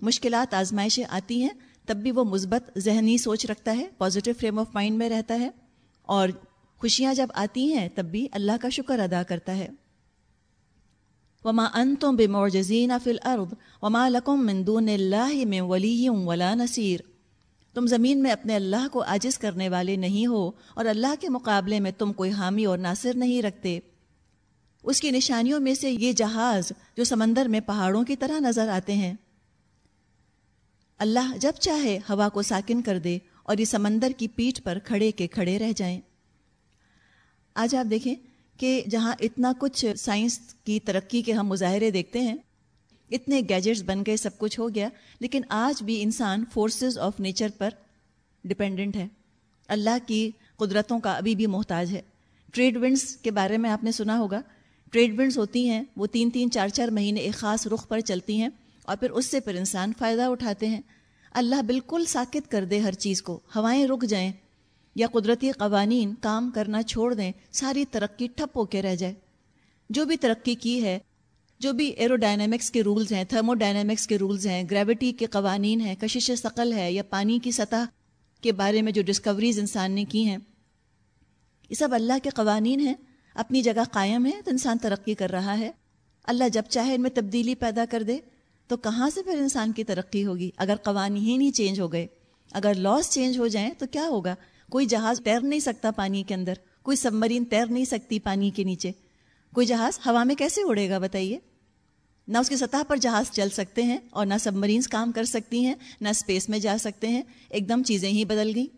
Speaker 1: مشکلات آزمائشیں آتی ہیں تب بھی وہ مثبت ذہنی سوچ رکھتا ہے پازیٹیو فریم آف مائنڈ میں رہتا ہے اور خوشیاں جب آتی ہیں تب بھی اللہ کا شکر ادا کرتا ہے۔ وما ان تم بے معجزین فل ارب وما لکم مندون اللہ میں ولی ولا نصیر تم زمین میں اپنے اللہ کو عاجز کرنے والے نہیں ہو اور اللہ کے مقابلے میں تم کوئی حامی اور ناصر نہیں رکھتے۔ اس کی نشانیوں میں سے یہ جہاز جو سمندر میں پہاڑوں کی طرح نظر آتے ہیں۔ اللہ جب چاہے ہوا کو ساکن کر دے اور یہ سمندر کی پیٹھ پر کھڑے کے کھڑے رہ جائیں۔ آج آپ دیکھیں کہ جہاں اتنا کچھ سائنس کی ترقی کے ہم مظاہرے دیکھتے ہیں، اتنے گیجٹس بن گئے، سب کچھ ہو گیا، لیکن آج بھی انسان فورسز آف نیچر پر ڈپینڈنٹ ہے۔ اللہ کی قدرتوں کا ابھی بھی محتاج ہے۔ ٹریڈ ونڈس کے بارے میں آپ نے سنا ہوگا۔ ٹریڈ ونڈس ہوتی ہیں، وہ تین تین چار چار مہینے ایک خاص رخ پر چلتی ہیں۔ اور پھر اس سے پھر انسان فائدہ اٹھاتے ہیں۔ اللہ بالکل ساکت کر دے ہر چیز کو، ہوائیں رک جائیں یا قدرتی قوانین کام کرنا چھوڑ دیں، ساری ترقی ٹھپ ہو کے رہ جائے۔ جو بھی ترقی کی ہے، جو بھی ایرو ڈائنامکس کے رولز ہیں تھرمو ڈائنامکس کے رولز ہیں گریوٹی کے قوانین ہیں، کشش ثقل ہے یا پانی کی سطح کے بارے میں جو ڈسکوریز انسان نے کی ہیں، یہ سب اللہ کے قوانین ہیں۔ اپنی جگہ قائم ہے تو انسان ترقی کر رہا ہے۔ اللہ جب چاہے ان میں تبدیلی پیدا کر دے۔ تو کہاں سے پھر انسان کی ترقی ہوگی؟ اگر قوانین ہی چینج ہو گئے، اگر لاس چینج ہو جائیں تو کیا ہوگا؟ کوئی جہاز تیر نہیں سکتا پانی کے اندر، کوئی سب مرین تیر نہیں سکتی پانی کے نیچے۔ کوئی جہاز ہوا میں کیسے اڑے گا بتائیے؟ نہ اس کی سطح پر جہاز چل سکتے ہیں اور نہ سب مرینس کام کر سکتی ہیں، نہ اسپیس میں جا سکتے ہیں، ایک دم چیزیں ہی بدل گئیں۔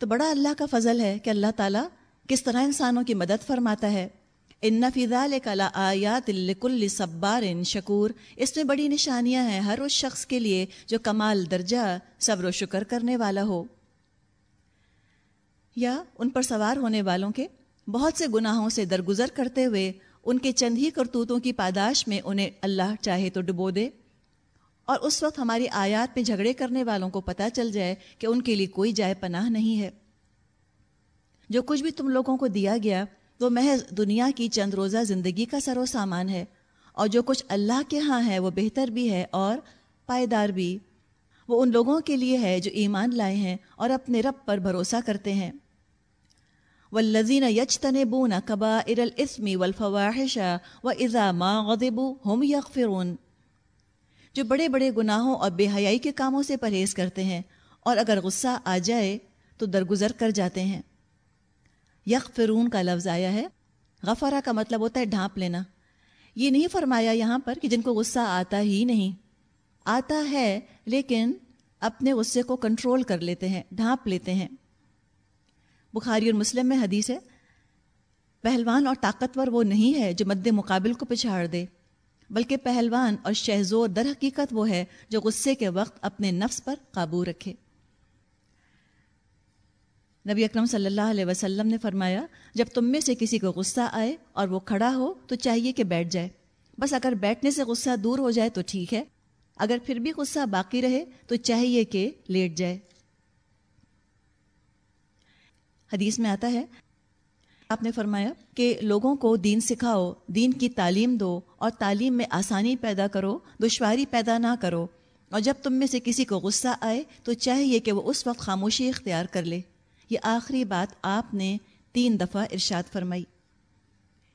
Speaker 1: تو بڑا اللہ کا فضل ہے کہ اللہ تعالیٰ کس طرح انسانوں کی مدد فرماتا ہے۔ ان فضا کلا آیات الکل صبار شکور، اس میں بڑی نشانیاں ہیں ہر اس شخص کے لیے جو کمال درجہ، صبر و شکر کرنے والا ہو۔ یا ان پر سوار ہونے والوں کے بہت سے گناہوں سے درگزر کرتے ہوئے ان کے چند ہی کرتوتوں کی پاداش میں انہیں اللہ چاہے تو ڈبو دے۔ اور اس وقت ہماری آیات میں جھگڑے کرنے والوں کو پتہ چل جائے کہ ان کے لیے کوئی جائے پناہ نہیں ہے۔ جو کچھ بھی تم لوگوں کو دیا گیا وہ محض دنیا کی چند روزہ زندگی کا سر و سامان ہے اور جو کچھ اللہ کے ہاں ہے وہ بہتر بھی ہے اور پائیدار بھی۔ وہ ان لوگوں کے لیے ہے جو ایمان لائے ہیں اور اپنے رب پر بھروسہ کرتے ہیں۔ والذین یجتنبون کبائر الاسم والفواحش واذا ما غضبوا هم یغفرون جو بڑے بڑے گناہوں اور بے حیائی کے کاموں سے پرہیز کرتے ہیں اور اگر غصہ آ جائے تو درگزر کر جاتے ہیں۔ یک فرون کا لفظ آیا ہے۔ غفرا کا مطلب ہوتا ہے ڈھانپ لینا۔ یہ نہیں فرمایا یہاں پر کہ جن کو غصہ آتا ہی نہیں۔ آتا ہے لیکن اپنے غصے کو کنٹرول کر لیتے ہیں، ڈھانپ لیتے ہیں۔ بخاری اور مسلم میں حدیث ہے، پہلوان اور طاقتور وہ نہیں ہے جو مد مقابل کو پچھاڑ دے، بلکہ پہلوان اور شہزور در حقیقت وہ ہے جو غصے کے وقت اپنے نفس پر قابو رکھے۔ نبی اکرم صلی اللہ علیہ وسلم نے فرمایا، جب تم میں سے کسی کو غصہ آئے اور وہ کھڑا ہو، تو چاہیے کہ بیٹھ جائے۔ بس اگر بیٹھنے سے غصہ دور ہو جائے تو ٹھیک ہے، اگر پھر بھی غصہ باقی رہے تو چاہیے کہ لیٹ جائے۔ حدیث میں آتا ہے، آپ نے فرمایا کہ لوگوں کو دین سکھاؤ، دین کی تعلیم دو اور تعلیم میں آسانی پیدا کرو، دشواری پیدا نہ کرو۔ اور جب تم میں سے کسی کو غصہ آئے تو چاہیے کہ وہ اس وقت خاموشی اختیار کر لے۔ یہ آخری بات آپ نے تین دفعہ ارشاد فرمائی۔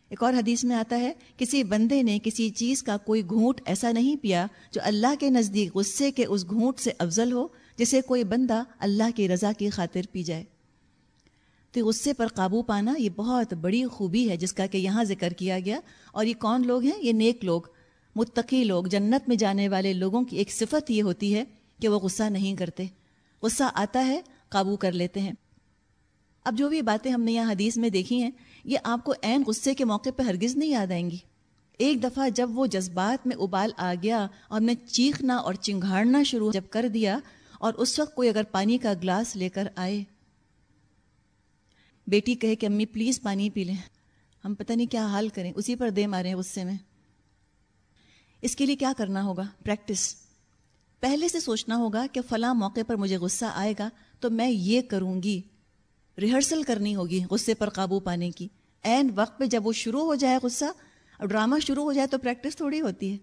Speaker 1: ایک اور حدیث میں آتا ہے، کسی بندے نے کسی چیز کا کوئی گھونٹ ایسا نہیں پیا جو اللہ کے نزدیک غصے کے اس گھونٹ سے افضل ہو، جسے کوئی بندہ اللہ کی رضا کی خاطر پی جائے۔ تو غصے پر قابو پانا یہ بہت بڑی خوبی ہے، جس کا کہ یہاں ذکر کیا گیا۔ اور یہ کون لوگ ہیں؟ یہ نیک لوگ، متقی لوگ، جنت میں جانے والے لوگوں کی ایک صفت یہ ہوتی ہے کہ وہ غصہ نہیں کرتے۔ غصہ آتا ہے، قابو کر لیتے ہیں۔ اب جو بھی باتیں ہم نے یہاں حدیث میں دیکھی ہیں، یہ آپ کو عین غصے کے موقع پہ ہرگز نہیں یاد آئیں گی۔ ایک دفعہ جب وہ جذبات میں ابال آ گیا اور نے چیخنا اور چنگھاڑنا شروع جب کر دیا اور اس وقت کوئی اگر پانی کا گلاس لے کر آئے۔ بیٹی کہے کہ امی پلیز پانی پی لیں۔ ہم پتہ نہیں کیا حال کریں۔ اسی پر دے مارے غصے میں۔ اس کے لیے کیا کرنا ہوگا؟ پریکٹس پہلے سے سوچنا ہوگا کہ فلاں موقع پر مجھے غصہ آئے گا تو میں یہ کروں گی۔ ریہرسل کرنی ہوگی غصے پر قابو پانے کی۔ عین وقت پہ جب وہ شروع ہو جائے غصہ اور ڈرامہ شروع ہو جائے تو پریکٹس تھوڑی ہوتی ہے۔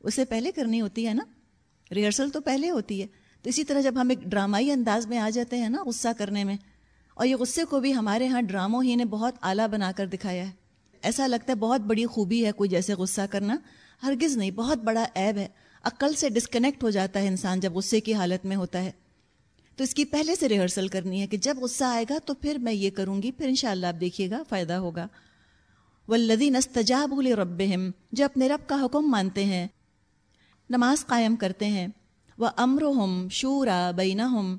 Speaker 1: اسے پہلے کرنی ہوتی ہے نا؟ ریہرسل تو پہلے ہوتی ہے۔ تو اسی طرح جب ہم ایک ڈرامائی انداز میں آ جاتے ہیں نا غصہ کرنے میں، اور یہ غصے کو بھی ہمارے ہاں ڈراموں ہی نے بہت اعلیٰ بنا کر دکھایا ہے۔ ایسا لگتا ہے بہت بڑی خوبی ہے کوئی جیسے غصہ کرنا۔ ہرگز نہیں، بہت بڑا عیب ہے۔ عقل سے ڈسکنیکٹ ہو جاتا ہے انسان جب غصے کی حالت میں ہوتا ہے۔ تو اس کی پہلے سے ریہرسل کرنی ہے کہ جب غصہ آئے گا تو پھر میں یہ کروں گی، پھر انشاءاللہ آپ دیکھیے گا فائدہ ہوگا۔ ولدی نستجاب رب جو اپنے رب کا حکم مانتے ہیں، نماز قائم کرتے ہیں۔ وہ امر ہم شورا بینا ہم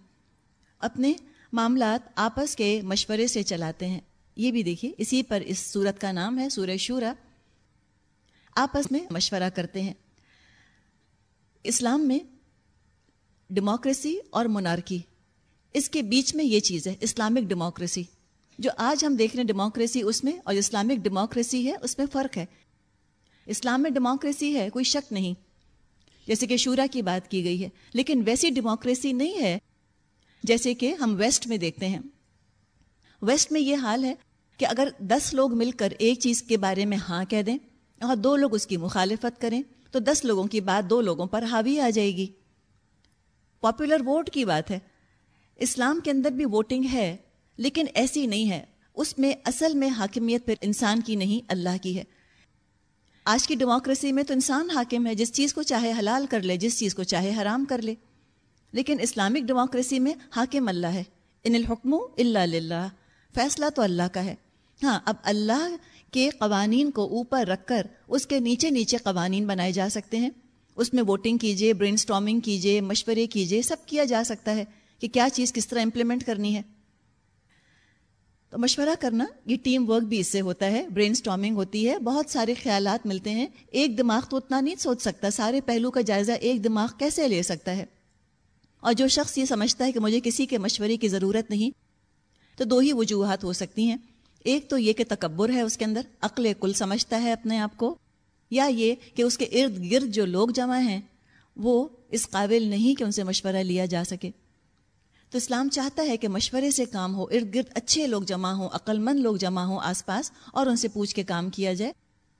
Speaker 1: اپنے معاملات آپس کے مشورے سے چلاتے ہیں۔ یہ بھی دیکھیے، اسی پر اس صورت کا نام ہے، سورہ شورا۔ آپس میں مشورہ کرتے ہیں۔ اسلام میں ڈیموکریسی اور منارکی اس کے بیچ میں یہ چیز ہے اسلامک ڈیموکریسی جو آج ہم دیکھ رہے ہیں ڈیموکریسی اس میں اور اسلامک ڈیموکریسی ہے اس میں فرق ہے۔ اسلام میں ڈیموکریسی ہے، کوئی شک نہیں۔ جیسے کہ شورا کی بات کی گئی ہے، لیکن ویسی ڈیموکریسی نہیں ہے جیسے کہ ہم ویسٹ میں دیکھتے ہیں۔ ویسٹ میں یہ حال ہے کہ اگر دس لوگ مل کر ایک چیز کے بارے میں ہاں کہہ دیں اور دو لوگ اس کی مخالفت کریں، تو دس لوگوں کی بات دو لوگوں پر حاوی آ جائے گی۔ پاپولر ووٹ کی بات ہے۔ اسلام کے اندر بھی ووٹنگ ہے، لیکن ایسی نہیں ہے۔ اس میں اصل میں حاکمیت پھر انسان کی نہیں، اللہ کی ہے۔ آج کی ڈیموکریسی میں تو انسان حاکم ہے، جس چیز کو چاہے حلال کر لے، جس چیز کو چاہے حرام کر لے۔ لیکن اسلامک ڈیموکریسی میں حاکم اللہ ہے۔ ان الحکم اللہ فیصلہ تو اللہ کا ہے۔ ہاں اب اللہ کے قوانین کو اوپر رکھ کر اس کے نیچے نیچے قوانین بنائے جا سکتے ہیں۔ اس میں ووٹنگ کیجیے برین اسٹارمنگ کیجیے مشورے کیجیے سب کیا جا سکتا ہے کہ کیا چیز کس طرح امپلیمنٹ کرنی ہے۔ تو مشورہ کرنا، یہ ٹیم ورک بھی اس سے ہوتا ہے برین اسٹارمنگ ہوتی ہے، بہت سارے خیالات ملتے ہیں۔ ایک دماغ تو اتنا نہیں سوچ سکتا، سارے پہلو کا جائزہ ایک دماغ کیسے لے سکتا ہے؟ اور جو شخص یہ سمجھتا ہے کہ مجھے کسی کے مشورے کی ضرورت نہیں، تو دو ہی وجوہات ہو سکتی ہیں۔ ایک تو یہ کہ تکبر ہے اس کے اندر، عقل کل سمجھتا ہے اپنے آپ کو۔ یا یہ کہ اس کے ارد گرد جو لوگ جمع ہیں، وہ اس قابل نہیں کہ ان سے مشورہ لیا جا سکے۔ تو اسلام چاہتا ہے کہ مشورے سے کام ہو، ارد گرد اچھے لوگ جمع ہوں عقل مند لوگ جمع ہوں آس پاس اور ان سے پوچھ کے کام کیا جائے۔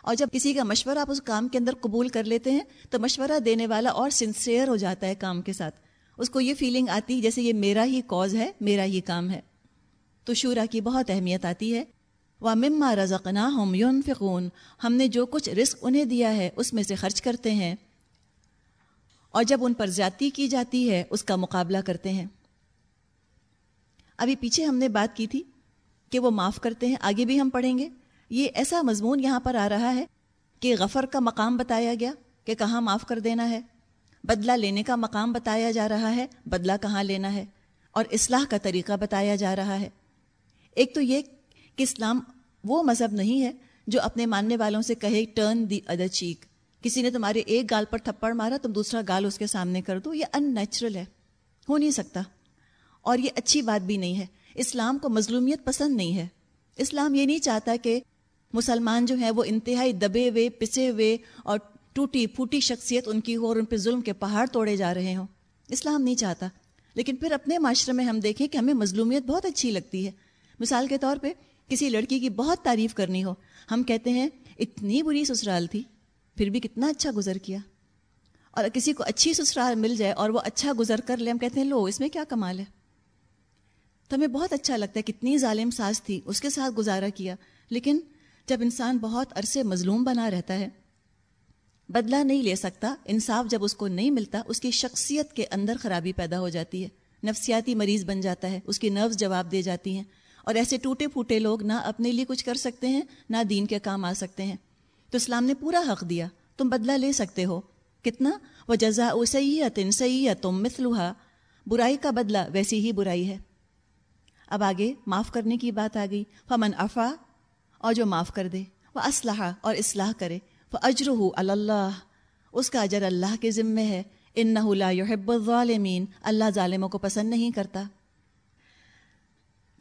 Speaker 1: اور جب کسی کا مشورہ آپ اس کام کے اندر قبول کر لیتے ہیں، تو مشورہ دینے والا اور سنسیئر ہو جاتا ہے کام کے ساتھ۔ اس کو یہ فیلنگ آتی جیسے یہ میرا ہی کوز ہے، میرا ہی کام ہے۔ تو شورا کی بہت اہمیت آتی ہے۔ مما رزقنا ہم یون فکون ہم نے جو کچھ رزق انہیں دیا ہے، اس میں سے خرچ کرتے ہیں۔ اور جب ان پر زیادتی کی جاتی ہے، اس کا مقابلہ کرتے ہیں۔ ابھی پیچھے ہم نے بات کی تھی کہ وہ معاف کرتے ہیں، آگے بھی ہم پڑھیں گے۔ یہ ایسا مضمون یہاں پر آ رہا ہے کہ غفر کا مقام بتایا گیا کہ کہاں معاف کر دینا ہے۔ بدلہ لینے کا مقام بتایا جا رہا ہے، بدلہ کہاں لینا ہے۔ اور اصلاح کا طریقہ بتایا جا رہا ہے۔ ایک تو یہ کہ اسلام وہ مذہب نہیں ہے جو اپنے ماننے والوں سے کہے ٹرن دی ادر چیک کسی نے تمہارے ایک گال پر تھپڑ مارا، تم دوسرا گال اس کے سامنے کر دو. یہ ان نیچرل ہے. ہو نہیں سکتا. اور یہ اچھی بات بھی نہیں ہے. اسلام کو مظلومیت پسند نہیں ہے. اسلام یہ نہیں چاہتا کہ مسلمان جو ہیں وہ انتہائی دبے ہوئے، پسے ہوئے اور ٹوٹی پھوٹی شخصیت ان کی ہو اور ان پہ ظلم کے پہاڑ توڑے جا رہے ہوں. اسلام نہیں چاہتا. لیکن پھر اپنے معاشرے میں ہم دیکھیں کہ ہمیں مظلومیت بہت اچھی لگتی ہے. مثال کے طور پہ کسی لڑکی کی بہت تعریف کرنی ہو۔ ہم کہتے ہیں، اتنی بری سسرال تھی، پھر بھی کتنا اچھا گزر کیا۔ اور کسی کو اچھی سسرال مل جائے اور وہ اچھا گزر کر لے، ہم کہتے ہیں، لو، اس میں کیا کمال ہے؟ تو ہمیں بہت اچھا لگتا ہے کتنی ظالم ساز تھی، اس کے ساتھ گزارا کیا۔ لیکن جب انسان بہت عرصے مظلوم بنا رہتا ہے، بدلہ نہیں لے سکتا، انصاف جب اس کو نہیں ملتا، اس کی شخصیت کے اندر خرابی پیدا ہو جاتی ہے۔ نفسیاتی مریض بن جاتا ہے، اس کی نروز جواب دے جاتی ہیں۔ اور ایسے ٹوٹے پھوٹے لوگ نہ اپنے لیے کچھ کر سکتے ہیں، نہ دین کے کام آ سکتے ہیں۔ تو اسلام نے پورا حق دیا۔ تم بدلہ لے سکتے ہو۔ کتنا؟ وہ جزا او سید ان سید تم مثلوحا برائی کا بدلہ ویسی ہی برائی ہے۔ اب آگے معاف کرنے کی بات آ گئی۔ فمن افا اور جو معاف کر دے۔ وہ اسلحہ اور اصلاح کرے۔ وہ اجر ہو اللہ اس کا اجر اللہ کے ذمے ہے۔ ان نہ یحب الظالمین اللہ ظالموں کو پسند نہیں کرتا۔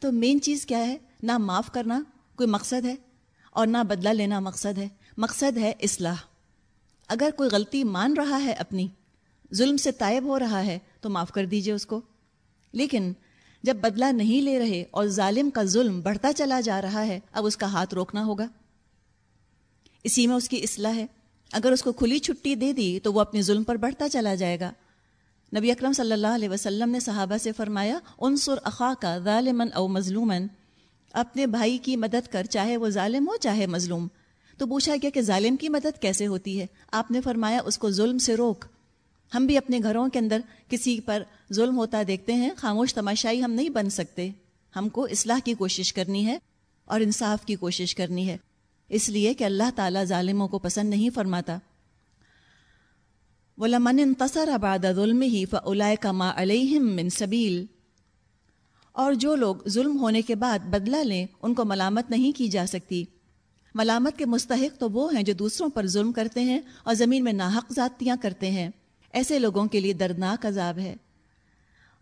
Speaker 1: تو مین چیز کیا ہے؟ نہ معاف کرنا کوئی مقصد ہے اور نہ بدلہ لینا مقصد ہے۔ مقصد ہے اصلاح۔ اگر کوئی غلطی مان رہا ہے اپنی، ظلم سے طائب ہو رہا ہے تو معاف کر دیجیے اس کو۔ لیکن جب بدلہ نہیں لے رہے اور ظالم کا ظلم بڑھتا چلا جا رہا ہے، اب اس کا ہاتھ روکنا ہوگا۔ اسی میں اس کی اصلاح ہے۔ اگر اس کو کھلی چھٹی دے دی تو وہ اپنے ظلم پر بڑھتا چلا جائے گا۔ نبی اکرم صلی اللہ علیہ وسلم نے صحابہ سے فرمایا عنصر اخا کا ظالمن او مظلومن اپنے بھائی کی مدد کر، چاہے وہ ظالم ہو، چاہے مظلوم۔ تو پوچھا گیا کہ ظالم کی مدد کیسے ہوتی ہے؟ آپ نے فرمایا، اس کو ظلم سے روک۔ ہم بھی اپنے گھروں کے اندر کسی پر ظلم ہوتا دیکھتے ہیں، خاموش تماشائی ہم نہیں بن سکتے۔ ہم کو اصلاح کی کوشش کرنی ہے اور انصاف کی کوشش کرنی ہے۔ اس لیے کہ اللہ تعالیٰ ظالموں کو پسند نہیں فرماتا۔ ولمن انتصر بعد ظلمه فاولئک ما علیہم من سبیل اور جو لوگ ظلم ہونے کے بعد بدلہ لیں، ان کو ملامت نہیں کی جا سکتی۔ ملامت کے مستحق تو وہ ہیں جو دوسروں پر ظلم کرتے ہیں اور زمین میں ناحق ذاتیاں کرتے ہیں۔ ایسے لوگوں کے لیے دردناک عذاب ہے۔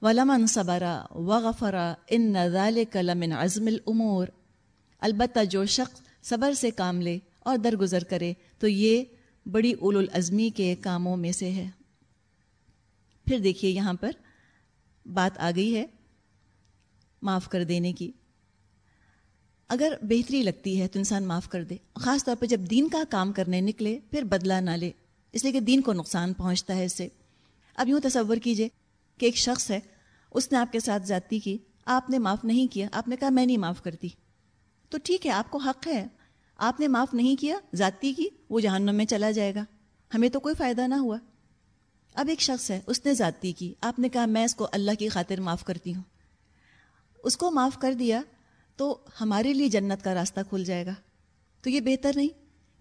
Speaker 1: ولمن صبرا وغفرا ان ذالک لمن عزم الامور۔ البتہ جو شخص صبر سے کام لے اور درگزر کرے، تو یہ بڑی اول العزمی کے کاموں میں سے ہے۔ پھر دیکھیے یہاں پر بات آ گئی ہے معاف کر دینے کی۔ اگر بہتری لگتی ہے تو انسان معاف کر دے۔ خاص طور پہ جب دین کا کام کرنے نکلے، پھر بدلہ نہ لے۔ اس لیے کہ دین کو نقصان پہنچتا ہے اس سے۔ اب یوں تصور کیجیے کہ ایک شخص ہے، اس نے آپ کے ساتھ زیادتی کی، آپ نے معاف نہیں کیا، آپ نے کہا میں نہیں معاف کرتی۔ تو ٹھیک ہے، آپ کو حق ہے۔ آپ نے معاف نہیں کیا، ذاتی کی، وہ جہنم میں چلا جائے گا۔ ہمیں تو کوئی فائدہ نہ ہوا۔ اب ایک شخص ہے، اس نے ذاتی کی۔ آپ نے کہا، میں اس کو اللہ کی خاطر معاف کرتی ہوں۔ اس کو معاف کر دیا تو ہمارے لیے جنت کا راستہ کھل جائے گا۔ تو یہ بہتر نہیں؟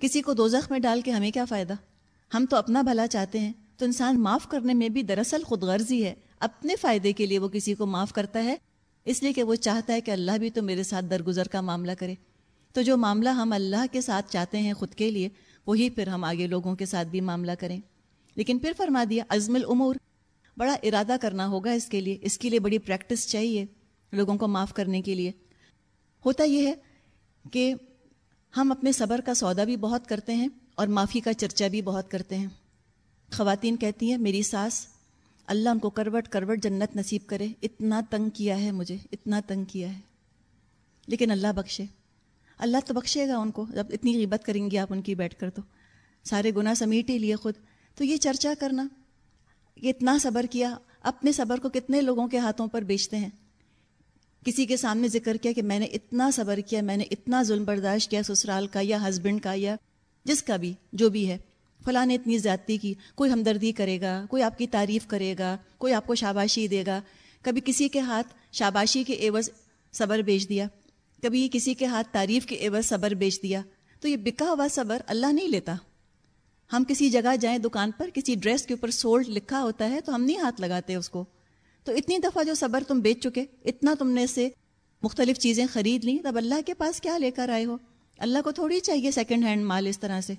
Speaker 1: کسی کو دوزخ میں ڈال کے ہمیں کیا فائدہ؟ ہم تو اپنا بھلا چاہتے ہیں۔ تو انسان معاف کرنے میں بھی دراصل خود غرضی ہے۔ اپنے فائدے کے لیے وہ کسی کو معاف کرتا ہے، اس لیے کہ وہ چاہتا ہے کہ اللہ بھی تو میرے ساتھ درگزر کا معاملہ کرے۔ تو جو معاملہ ہم اللہ کے ساتھ چاہتے ہیں خود کے لیے، وہی پھر ہم آگے لوگوں کے ساتھ بھی معاملہ کریں۔ لیکن پھر فرما دیا، عزم العمور بڑا ارادہ کرنا ہوگا اس کے لیے، اس کے لیے بڑی پریکٹس چاہیے لوگوں کو معاف کرنے کے لیے۔ ہوتا یہ ہے کہ ہم اپنے صبر کا سودا بھی بہت کرتے ہیں اور معافی کا چرچا بھی بہت کرتے ہیں۔ خواتین کہتی ہیں، میری ساس، اللہ ان کو کروٹ کروٹ جنت نصیب کرے۔ اتنا تنگ کیا ہے مجھے، اتنا تنگ کیا ہے۔ لیکن اللہ بخشے۔ اللہ تو بخشے گا ان کو۔ جب اتنی غیبت کریں گی آپ ان کی بیٹھ کر تو۔ سارے گناہ سمیٹ ہی لیے خود۔ تو یہ چرچا کرنا۔ یہ اتنا صبر کیا۔ اپنے صبر کو کتنے لوگوں کے ہاتھوں پر بیچتے ہیں۔ کسی کے سامنے ذکر کیا کہ میں نے اتنا صبر کیا، میں نے اتنا ظلم برداشت کیا سسرال کا یا ہسبینڈ کا یا جس کا بھی، جو بھی ہے۔ فلاں نے اتنی زیادتی کی۔ کوئی ہمدردی کرے گا، کوئی آپ کی تعریف کرے گا، کوئی آپ کو شاباشی دے گا۔ کبھی کسی کے ہاتھ شاباشی کے عوض صبر بیچ دیا۔ کبھی کسی کے ہاتھ تعریف کے عوض صبر بیچ دیا تو یہ بکا ہوا صبر اللہ نہیں لیتا۔ ہم کسی جگہ جائیں دکان پر، کسی ڈریس کے اوپر سولڈ لکھا ہوتا ہے تو ہم نہیں ہاتھ لگاتے اس کو۔ تو اتنی دفعہ جو صبر تم بیچ چکے، اتنا تم نے سے مختلف چیزیں خرید لیں، تب اللہ کے پاس کیا لے کر آئے ہو؟ اللہ کو تھوڑی چاہیے سیکنڈ ہینڈ مال اس طرح سے۔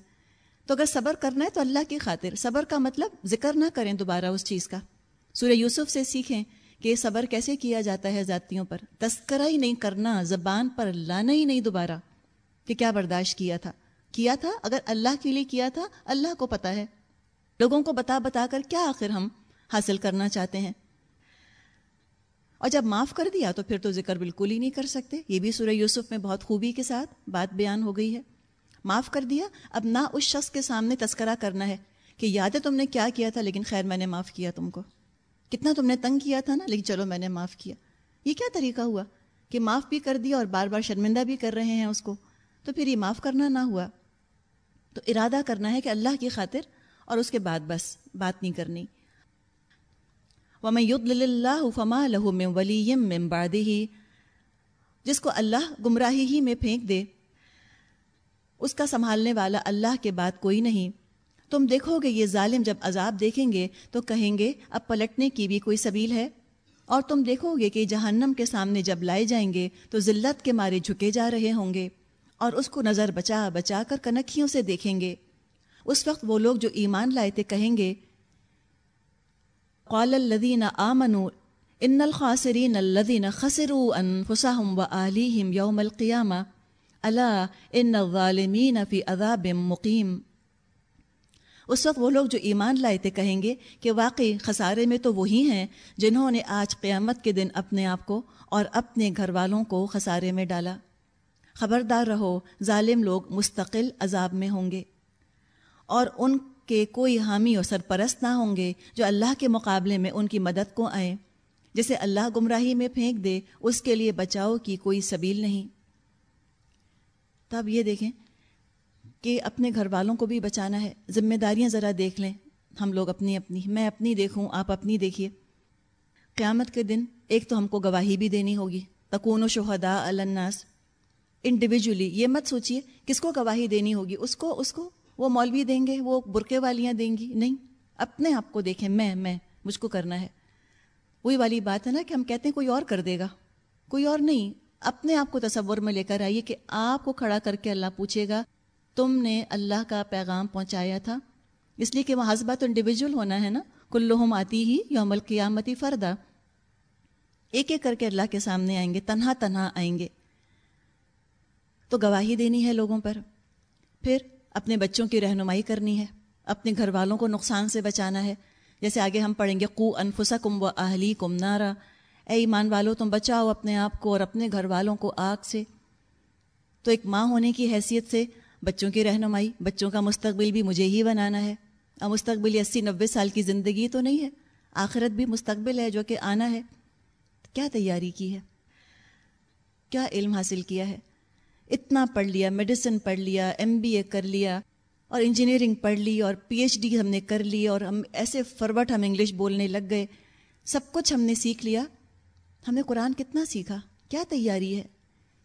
Speaker 1: تو اگر صبر کرنا ہے تو اللہ کی خاطر، صبر کا مطلب ذکر نہ کریں دوبارہ اس چیز کا۔ سورہ یوسف سے سیکھیں کہ صبر کیسے کیا جاتا ہے ذاتیوں پر؟ تذکرہ ہی نہیں کرنا، زبان پر لانا ہی نہیں دوبارہ۔ کہ کیا برداشت کیا تھا؟ کیا تھا؟ اگر اللہ کے لیے کیا تھا، اللہ کو پتا ہے۔ لوگوں کو بتا بتا کر کیا آخر ہم حاصل کرنا چاہتے ہیں؟ اور جب معاف کر دیا تو پھر تو ذکر بالکل ہی نہیں کر سکتے۔ یہ بھی سورہ یوسف میں بہت خوبی کے ساتھ بات بیان ہو گئی ہے۔ معاف کر دیا، اب نہ اس شخص کے سامنے تذکرہ کرنا ہے کہ یاد ہے تم نے کیا کیا تھا، لیکن خیر میں نے معاف کیا تم کو۔ کتنا تم نے تنگ کیا تھا نا؟ لیکن چلو میں نے معاف کیا۔ یہ کیا طریقہ ہوا کہ معاف بھی کر دیا اور بار بار شرمندہ بھی کر رہے ہیں اس کو؟ تو پھر یہ معاف کرنا نہ ہوا۔ تو ارادہ کرنا ہے کہ اللہ کی خاطر اور اس کے بعد بس بات نہیں کرنی۔ وَمَن يُضْلِلِ اللَّهُ فَمَا لَهُ مِن وَلِيٍّ مِّن بَعْدِهِ۔ جس کو اللہ گمراہی ہی میں پھینک دے، اس کا سنبھالنے والا اللہ کے بعد کوئی نہیں۔ تم دیکھو گے یہ ظالم جب عذاب دیکھیں گے تو کہیں گے، اب پلٹنے کی بھی کوئی سبیل ہے؟ اور تم دیکھو گے کہ جہنم کے سامنے جب لائے جائیں گے تو ذلت کے مارے جھکے جا رہے ہوں گے اور اس کو نظر بچا بچا کر کنکھیوں سے دیکھیں گے۔ اس وقت وہ لوگ جو ایمان لائے تھے کہیں گے، قال الذین آمنوا ان الخاسرین الذین خسروا انفسهم واہلیہم یوم القیامہ اللہ ان الظالمین فی عذاب مقیم۔ اس وقت وہ لوگ جو ایمان لائے تھے کہیں گے کہ واقعی خسارے میں تو وہی ہیں جنہوں نے آج قیامت کے دن اپنے آپ کو اور اپنے گھر والوں کو خسارے میں ڈالا۔ خبردار رہو، ظالم لوگ مستقل عذاب میں ہوں گے اور ان کے کوئی حامی اور سرپرست نہ ہوں گے جو اللہ کے مقابلے میں ان کی مدد کو آئیں، جسے اللہ گمراہی میں پھینک دے، اس کے لیے بچاؤ کی کوئی سبیل نہیں۔ تو اب یہ دیکھیں کہ اپنے گھر والوں کو بھی بچانا ہے۔ ذمہ داریاں ذرا دیکھ لیں۔ ہم لوگ اپنی اپنی، میں اپنی دیکھوں، آپ اپنی دیکھیے۔ قیامت کے دن ایک تو ہم کو گواہی بھی دینی ہوگی۔ تکون و شہدا الناس انڈیویجولی یہ مت سوچیے کس کو گواہی دینی ہوگی۔ اس کو اس کو وہ مولوی دیں گے، وہ برقے والیاں دیں گی۔ نہیں، اپنے آپ کو دیکھیں۔ میں میں، مجھ کو کرنا ہے۔ وہی والی بات ہے نا کہ ہم کہتے ہیں کوئی اور کر دے گا۔ کوئی اور نہیں، اپنے آپ کو تصور میں لے کر آئیے کہ آپ کو کھڑا کر کے اللہ پوچھے گا تم نے اللہ کا پیغام پہنچایا تھا۔ اس لیے کہ وہ حسبہ تو انڈیویجول ہونا ہے نا۔ کلہم آتی ہی یوم القیامتی فردا۔ ایک ایک کر کے اللہ کے سامنے آئیں گے، تنہا تنہا آئیں گے۔ تو گواہی دینی ہے لوگوں پر۔ پھر اپنے بچوں کی رہنمائی کرنی ہے۔ اپنے گھر والوں کو نقصان سے بچانا ہے۔ جیسے آگے ہم پڑھیں گے، قو انفسا کم و اہلی کم نارا۔ اے ایمان والو، تم بچاؤ اپنے آپ کو اور اپنے گھر والوں کو آگ سے۔ تو ایک ماں ہونے کی حیثیت سے بچوں کی رہنمائی، بچوں کا مستقبل بھی مجھے ہی بنانا ہے۔ اور مستقبل اسی نوے سال کی زندگی تو نہیں ہے، آخرت بھی مستقبل ہے جو کہ آنا ہے۔ کیا تیاری کی ہے؟ کیا علم حاصل کیا ہے؟ اتنا پڑھ لیا، میڈیسن پڑھ لیا، ایم بی اے کر لیا اور انجینئرنگ پڑھ لی اور پی ایچ ڈی ہم نے کر لی اور ہم ایسے فروٹ ہم انگلش بولنے لگ گئے۔ سب کچھ ہم نے سیکھ لیا۔ ہم نے قرآن کتنا سیکھا؟ کیا تیاری ہے؟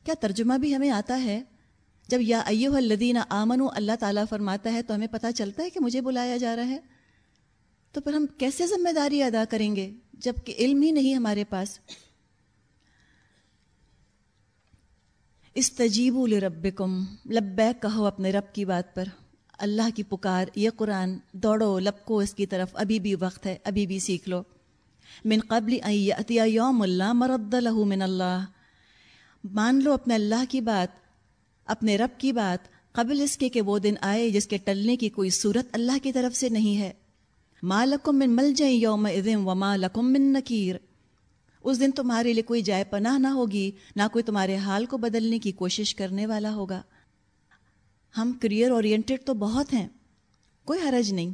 Speaker 1: کیا ترجمہ بھی ہمیں آتا ہے؟ جب یا ایو الدین آمن اللہ تعالیٰ فرماتا ہے تو ہمیں پتہ چلتا ہے کہ مجھے بلایا جا رہا ہے۔ تو پھر ہم کیسے ذمہ داری ادا کریں گے جبکہ علم ہی نہیں ہمارے پاس؟ اس تجیب الرب لبیک کہو اپنے رب کی بات پر۔ اللہ کی پکار، یہ قرآن، دوڑو، لپکو، اس کی طرف ابھی بھی وقت ہے، ابھی بھی سیکھ لو۔ من قبل یوم اللہ مرد له من اللہ۔ مان لو اپنے اللہ کی بات اپنے رب کی بات قبل اس کے کہ وہ دن آئے جس کے ٹلنے کی کوئی صورت اللہ کی طرف سے نہیں ہے۔ ما لکم من مل جائیں یوم و ما لکم من نکیر اس دن تمہارے لیے کوئی جائے پناہ نہ ہوگی، نہ کوئی تمہارے حال کو بدلنے کی کوشش کرنے والا ہوگا۔ ہم کریئر اورینٹیڈ تو بہت ہیں، کوئی حرج نہیں۔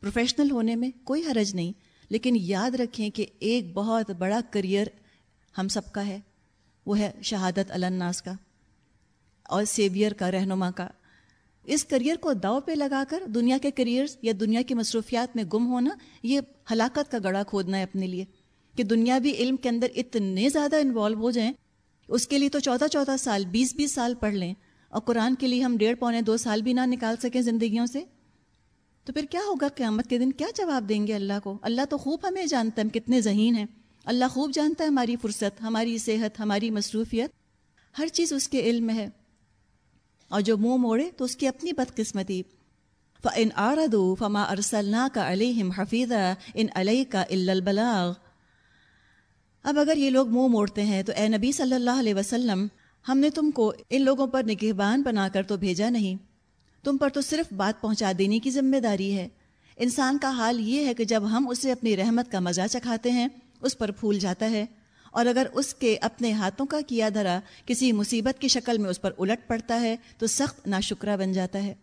Speaker 1: پروفیشنل ہونے میں کوئی حرج نہیں، لیکن یاد رکھیں کہ ایک بہت بڑا کریئر ہم سب کا ہے، وہ ہے شہادت الناس کا۔ اور سیویئر کا، رہنما کا۔ اس کریئر کو داؤ پہ لگا کر دنیا کے کریئرز یا دنیا کی مصروفیات میں گم ہونا، یہ ہلاکت کا گڑا کھودنا ہے اپنے لیے۔ کہ دنیا بھی علم کے اندر اتنے زیادہ انوالو ہو جائیں، اس کے لیے تو چودہ چودہ سال، بیس بیس سال پڑھ لیں۔ اور قرآن کے لیے ہم ڈیڑھ پونے دو سال بھی نہ نکال سکیں زندگیوں سے۔ تو پھر کیا ہوگا قیامت کے دن؟ کیا جواب دیں گے اللہ کو؟ اللہ تو خوب ہمیں جانتا ہے، ہم کتنے ذہین ہیں۔ اللہ خوب جانتا ہے ہماری فرصت، ہماری صحت، ہماری مصروفیت۔ ہر چیز اس کے علم میں ہے۔ اور جو منہ موڑے تو اس کی اپنی بدقسمتی۔ فن آردو فما ارسلنا کا علیہم حفیظ ان علیہ کا البلاغ۔ اب اگر یہ لوگ منہ موڑتے ہیں تو اے نبی صلی اللہ علیہ وسلم، ہم نے تم کو ان لوگوں پر نگہبان بنا کر تو بھیجا نہیں۔ تم پر تو صرف بات پہنچا دینے کی ذمہ داری ہے۔ انسان کا حال یہ ہے کہ جب ہم اسے اپنی رحمت کا مزہ چکھاتے ہیں، اس پر پھول جاتا ہے۔ اور اگر اس کے اپنے ہاتھوں کا کیا دھرا کسی مصیبت کی شکل میں اس پر الٹ پڑتا ہے، تو سخت ناشکرہ بن جاتا ہے۔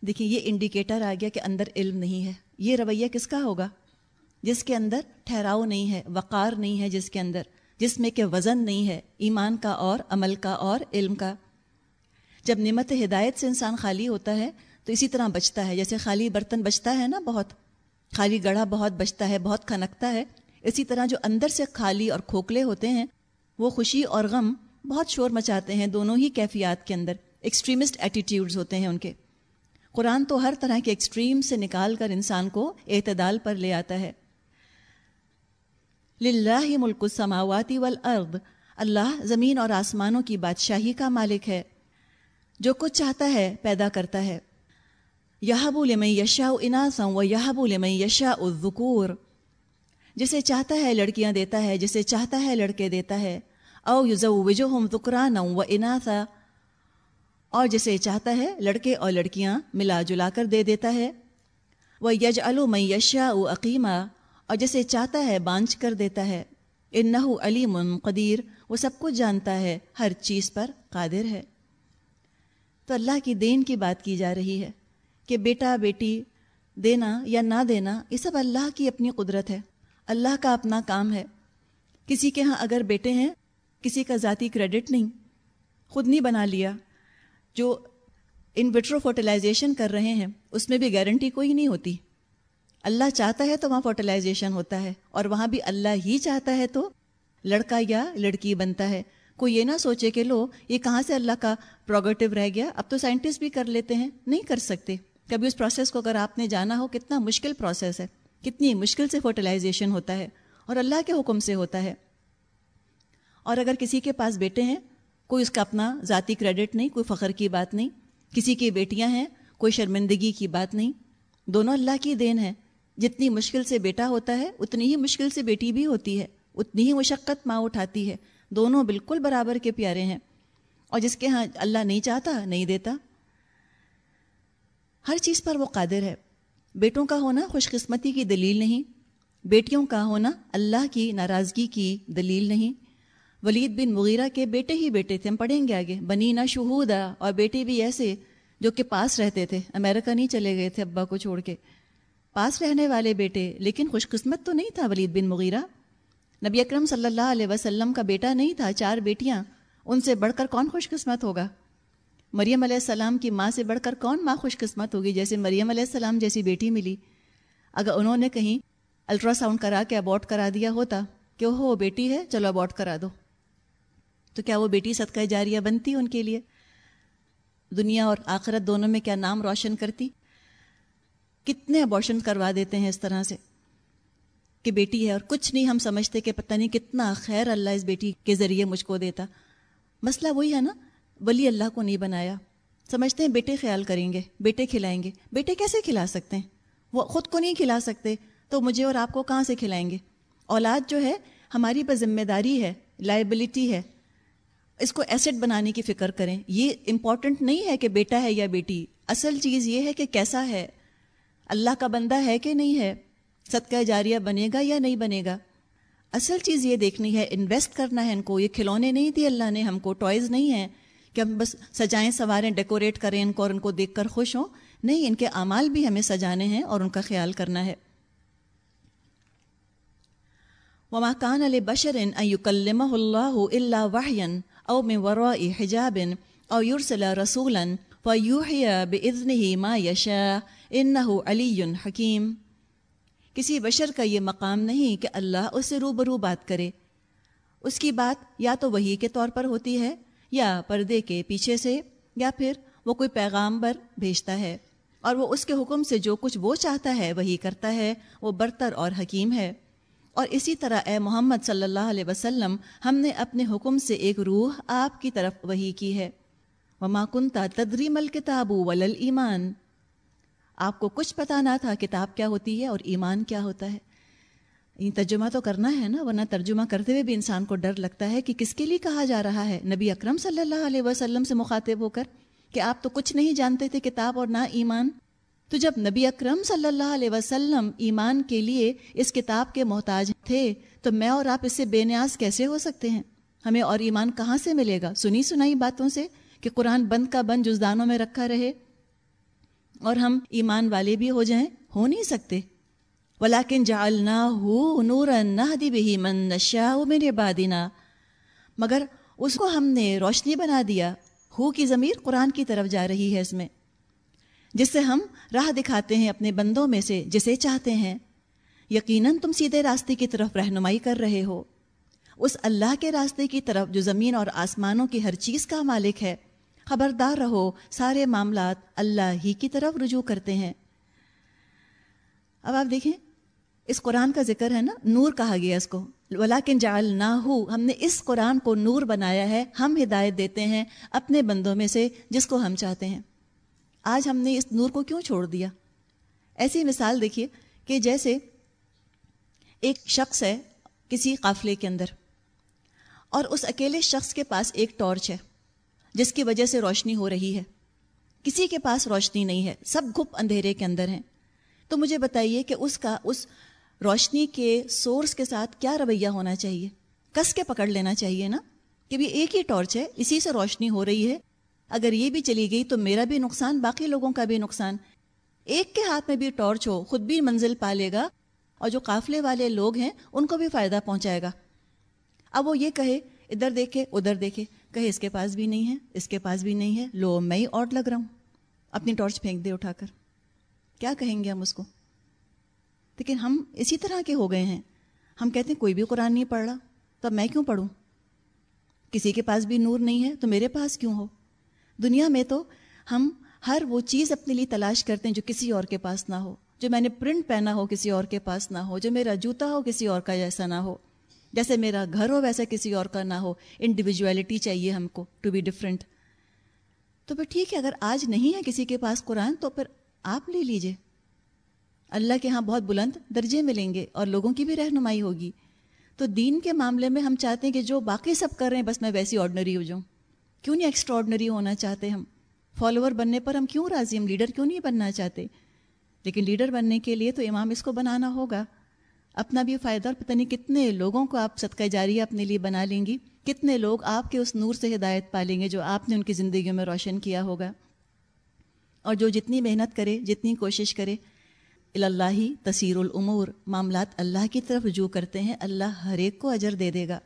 Speaker 1: دیکھیے یہ انڈیکیٹر آ گیا کہ اندر علم نہیں ہے۔ یہ رویہ کس کا ہوگا؟ جس کے اندر ٹھہراؤ نہیں ہے، وقار نہیں ہے جس کے اندر، جس میں کہ وزن نہیں ہے، ایمان کا اور عمل کا اور علم کا۔ جب نعمت ہدایت سے انسان خالی ہوتا ہے، تو اسی طرح بچتا ہے۔ جیسے خالی برتن بچتا ہے نا بہت، خالی گڑھا بہت بچتا ہے، بہت کھنکتا ہے اسی طرح جو اندر سے خالی اور کھوکھلے ہوتے ہیں، وہ خوشی اور غم بہت شور مچاتے ہیں دونوں ہی کیفیات کے اندر۔ ایکسٹریمسٹ ایٹیٹیوڈز ہوتے ہیں ان کے۔ قرآن تو ہر طرح کے ایکسٹریم سے نکال کر انسان کو اعتدال پر لے آتا ہے۔ للہ ملک السماواتی والارض، اللہ زمین اور آسمانوں کی بادشاہی کا مالک ہے۔ جو کچھ چاہتا ہے، پیدا کرتا ہے۔ یہب لمن یشا اناسا و یہب لمن یشا الذکور۔ جسے چاہتا ہے لڑکیاں دیتا ہے، جسے چاہتا ہے لڑکے دیتا ہے۔ او یوزو یزوجہم ذکرانا و اناسا اور جسے چاہتا ہے لڑکے اور لڑکیاں ملا جلا کر دے دیتا ہے۔ وہ یج من یشا عقیمہ اور جسے چاہتا ہے بانچ کر دیتا ہے۔ ان علی من قدیر۔ وہ سب کچھ جانتا ہے، ہر چیز پر قادر ہے۔ تو اللہ کی دین کی بات کی جا رہی ہے کہ بیٹا بیٹی دینا یا نہ دینا، یہ سب اللہ کی اپنی قدرت ہے۔ اللہ کا اپنا کام ہے۔ کسی کے ہاں اگر بیٹے ہیں، کسی کا ذاتی کریڈٹ نہیں۔ خود نہیں بنا لیا۔ جو ان وٹرو فرٹیلائزیشن کر رہے ہیں، اس میں بھی گارنٹی کوئی نہیں ہوتی۔ اللہ چاہتا ہے تو وہاں فرٹیلائزیشن ہوتا ہے۔ اور وہاں بھی اللہ ہی چاہتا ہے تو لڑکا یا لڑکی بنتا ہے۔ کوئی یہ نہ سوچے کہ لو، یہ کہاں سے اللہ کا پروگیٹو رہ گیا؟ اب تو سائنٹسٹ بھی کر لیتے ہیں۔ نہیں کر سکتے۔ کبھی اس پروسیس کو اگر آپ نے جانا ہو، کتنا مشکل پروسیس ہے۔ کتنی مشکل سے فرٹیلائزیشن ہوتا ہے اور اللہ کے حکم سے ہوتا ہے۔ اور اگر کسی کے پاس بیٹے ہیں، کوئی اس کا اپنا ذاتی کریڈٹ نہیں، کوئی فخر کی بات نہیں۔ کسی کی بیٹیاں ہیں، کوئی شرمندگی کی بات نہیں۔ دونوں اللہ کی دین ہے جتنی مشکل سے بیٹا ہوتا ہے، اتنی ہی مشکل سے بیٹی بھی ہوتی ہے۔ اتنی ہی مشقت ماں اٹھاتی ہے۔ دونوں بالکل برابر کے پیارے ہیں۔ اور جس کے ہاں اللہ نہیں چاہتا، نہیں دیتا۔ ہر چیز پر وہ قادر ہے۔ بیٹوں کا ہونا خوش قسمتی کی دلیل نہیں، بیٹیوں کا ہونا اللہ کی ناراضگی کی دلیل نہیں۔ ولید بن مغیرہ کے بیٹے ہی بیٹے تھے، ہم پڑھیں گے آگے۔ بنی نہ شہودا اور بیٹے بھی ایسے جو کہ پاس رہتے تھے۔ امریکہ نہیں چلے گئے تھے ابا کو چھوڑ کے۔ پاس رہنے والے بیٹے، لیکن خوش قسمت تو نہیں تھا ولید بن مغیرہ۔ نبی اکرم صلی اللہ علیہ وسلم کا بیٹا نہیں تھا، چار بیٹیاں، ان سے بڑھ کر کون خوش قسمت ہوگا؟ مریم علیہ السلام کی ماں سے بڑھ کر کون ماں خوش قسمت ہوگی جیسے مریم علیہ السلام جیسی بیٹی ملی؟ اگر انہوں نے کہیں الٹرا ساؤنڈ کرا کے ابورٹ کرا دیا ہوتا کہ وہ بیٹی ہے؟ چلو ابورٹ کرا دو۔ تو کیا وہ بیٹی صدقہ جاریہ بنتی ان کے لیے؟ دنیا اور آخرت دونوں میں کیا نام روشن کرتی؟ کتنے ابارشن کروا دیتے ہیں اس طرح سے؟ کہ بیٹی ہے اور کچھ نہیں ہم سمجھتے کہ پتہ نہیں کتنا خیر اللہ اس بیٹی کے ذریعے مجھ کو دیتا۔ مسئلہ وہی ہے نا ولی اللہ کو نہیں بنایا۔ سمجھتے ہیں بیٹے خیال کریں گے، بیٹے کھلائیں گے۔ بیٹے کیسے کھلا سکتے ہیں؟ وہ خود کو نہیں کھلا سکتے، تو مجھے اور آپ کو کہاں سے کھلائیں گے؟ اولاد جو ہے، ہماری پر ذمہ داری ہے لائبلٹی ہے۔ اس کو ایسٹ بنانے کی فکر کریں۔ یہ امپورٹنٹ نہیں ہے کہ بیٹا ہے یا بیٹی۔ اصل چیز یہ ہے کہ کیسا ہے۔ اللہ کا بندہ ہے کہ نہیں ہے؟ صدقہ جاریہ بنے گا یا نہیں بنے گا؟ اصل چیز یہ دیکھنی ہے انویسٹ کرنا ہے ان کو۔ یہ کھلونے نہیں دی اللہ نے، ہم کو ٹوائز نہیں ہیں۔ کہ ہم بس سجائیں، سواریں، ڈیکوریٹ کریں، ان کو اور ان کو دیکھ کر خوش ہوں۔ نہیں، ان کے اعمال بھی ہمیں سجانے ہیں اور ان کا خیال کرنا ہے۔ وما كان لبشر ان يكلمه الله الا وحيا او من وراء حجاب او يرسل رسولا فيوحي باذنه ما يشاء انه علي حكيم۔ کسی بشر کا یہ مقام نہیں کہ اللہ اس سے روبرو بات کرے۔ اس کی بات یا تو وہی کے طور پر ہوتی ہے یا پردے کے پیچھے سے، یا پھر وہ کوئی پیغام پر بھیجتا ہے اور وہ اس کے حکم سے جو کچھ وہ چاہتا ہے وہی کرتا ہے، وہ برتر اور حکیم ہے۔ اور اسی طرح اے محمد صلی اللہ علیہ وسلم، ہم نے اپنے حکم سے ایک روح آپ کی طرف وہی کی ہے۔ وما کنتا تدریم الکتاب ولل ایمان آپ کو کچھ پتہ نہ تھا کتاب کیا ہوتی ہے اور ایمان کیا ہوتا ہے۔ ترجمہ تو کرنا ہے نا، ورنہ ترجمہ کرتے ہوئے بھی انسان کو ڈر لگتا ہے کہ کس کے لیے کہا جا رہا ہے۔ نبی اکرم صلی اللہ علیہ وسلم سے مخاطب ہو کر کہ آپ تو کچھ نہیں جانتے تھے کتاب اور نہ ایمان۔ تو جب نبی اکرم صلی اللہ علیہ وسلم ایمان کے لیے اس کتاب کے محتاج تھے، تو میں اور آپ اس سے بے نیاز کیسے ہو سکتے ہیں؟ ہمیں اور ایمان کہاں سے ملے گا؟ سنی سنائی باتوں سے کہ قرآن بند کا بند جزدانوں میں رکھا رہے اور ہم ایمان والے بھی ہو جائیں؟ ہو نہیں سکتے۔ ولاکن جالنا ہو نور نہ بہی من نشا میرے مگر اس کو ہم نے روشنی بنا دیا، ہو کی ضمیر قرآن کی طرف جا رہی ہے اس میں، جس سے ہم راہ دکھاتے ہیں اپنے بندوں میں سے جسے چاہتے ہیں۔ یقیناً تم سیدھے راستے کی طرف رہنمائی کر رہے ہو۔ اس اللہ کے راستے کی طرف جو زمین اور آسمانوں کی ہر چیز کا مالک ہے، خبردار رہو، سارے معاملات اللہ ہی کی طرف رجوع کرتے ہیں۔ اب آپ دیکھیں اس قرآن کا ذکر ہے نا، نور کہا گیا اس کو۔ ولاکن جال نہ ہو ہم نے اس قرآن کو نور بنایا ہے، ہم ہدایت دیتے ہیں اپنے بندوں میں سے جس کو ہم چاہتے ہیں۔ آج ہم نے اس نور کو کیوں چھوڑ دیا؟ ایسی مثال دیکھیے کہ جیسے ایک شخص ہے کسی قافلے کے اندر، اور اس اکیلے شخص کے پاس ایک ٹارچ ہے، جس کی وجہ سے روشنی ہو رہی ہے۔ کسی کے پاس روشنی نہیں ہے، سب گپ اندھیرے کے اندر ہیں۔ تو مجھے بتائیے کہ اس کا، اس روشنی کے سورس کے ساتھ کیا رویہ ہونا چاہیے؟ کس کے پکڑ لینا چاہیے نا؟ کہ بھی ایک ہی ٹارچ ہے، اسی سے روشنی ہو رہی ہے۔ اگر یہ بھی چلی گئی تو میرا بھی نقصان، باقی لوگوں کا بھی نقصان۔ ایک کے ہاتھ میں بھی ٹارچ ہو، خود بھی منزل پا لے گا۔ اور جو قافلے والے لوگ ہیں، ان کو بھی فائدہ پہنچائے گا۔ اب وہ یہ کہے، ادھر دیکھے ادھر دیکھے۔ کہے، اس کے پاس بھی نہیں ہے، اس کے پاس بھی نہیں ہے۔ لو، میں ہی اور لگ رہا ہوں۔ اپنی ٹارچ پھینک دے اٹھا کر۔ کیا کہیں گے ہم اس کو؟ لیکن ہم اسی طرح کے ہو گئے ہیں۔ ہم کہتے ہیں کوئی بھی قرآن نہیں پڑھ رہا، تو اب میں کیوں پڑھوں؟ کسی کے پاس بھی نور نہیں ہے تو میرے پاس کیوں ہو؟ دنیا میں تو ہم ہر وہ چیز اپنے لیے تلاش کرتے ہیں جو کسی اور کے پاس نہ ہو، جو میں نے پرنٹ پہنا ہو کسی اور کے پاس نہ ہو، جو میرا جوتا ہو کسی اور کا جیسا نہ ہو۔ جیسے میرا گھر ہو ویسا کسی اور کا نہ ہو۔ انڈیویجویلٹی چاہیے ہم کو ٹو بی ڈفرینٹ تو پھر ٹھیک ہے، اگر آج نہیں ہے کسی کے پاس قرآن تو پھر آپ لے لیجیے۔ اللہ کے ہاں بہت بلند درجے ملیں گے اور لوگوں کی بھی رہنمائی ہوگی۔ تو دین کے معاملے میں ہم چاہتے ہیں کہ جو باقی سب کر رہے ہیں، بس میں ویسی آرڈنری ہو جاؤں۔ کیوں نہیں ایکسٹرا آرڈنری ہونا چاہتے ہم؟ فالوور بننے پر ہم کیوں راضی ہم لیڈر کیوں نہیں بننا چاہتے؟ لیکن لیڈر بننے کے لیے تو امام اس کو بنانا ہوگا۔ اپنا بھی فائدہ اور پتہ نہیں کتنے لوگوں کو آپ صدقہ جاریہ اپنے لیے بنا لیں گی۔ کتنے لوگ آپ کے اس نور سے ہدایت پالیں گے جو آپ نے ان کی زندگیوں میں روشن کیا ہوگا۔ اور جو جتنی محنت کرے، جتنی کوشش کرے اللہ تصیر العمور معاملات اللہ کی طرف رجوع کرتے ہیں، اللہ ہر ایک کو اجر دے دے گا۔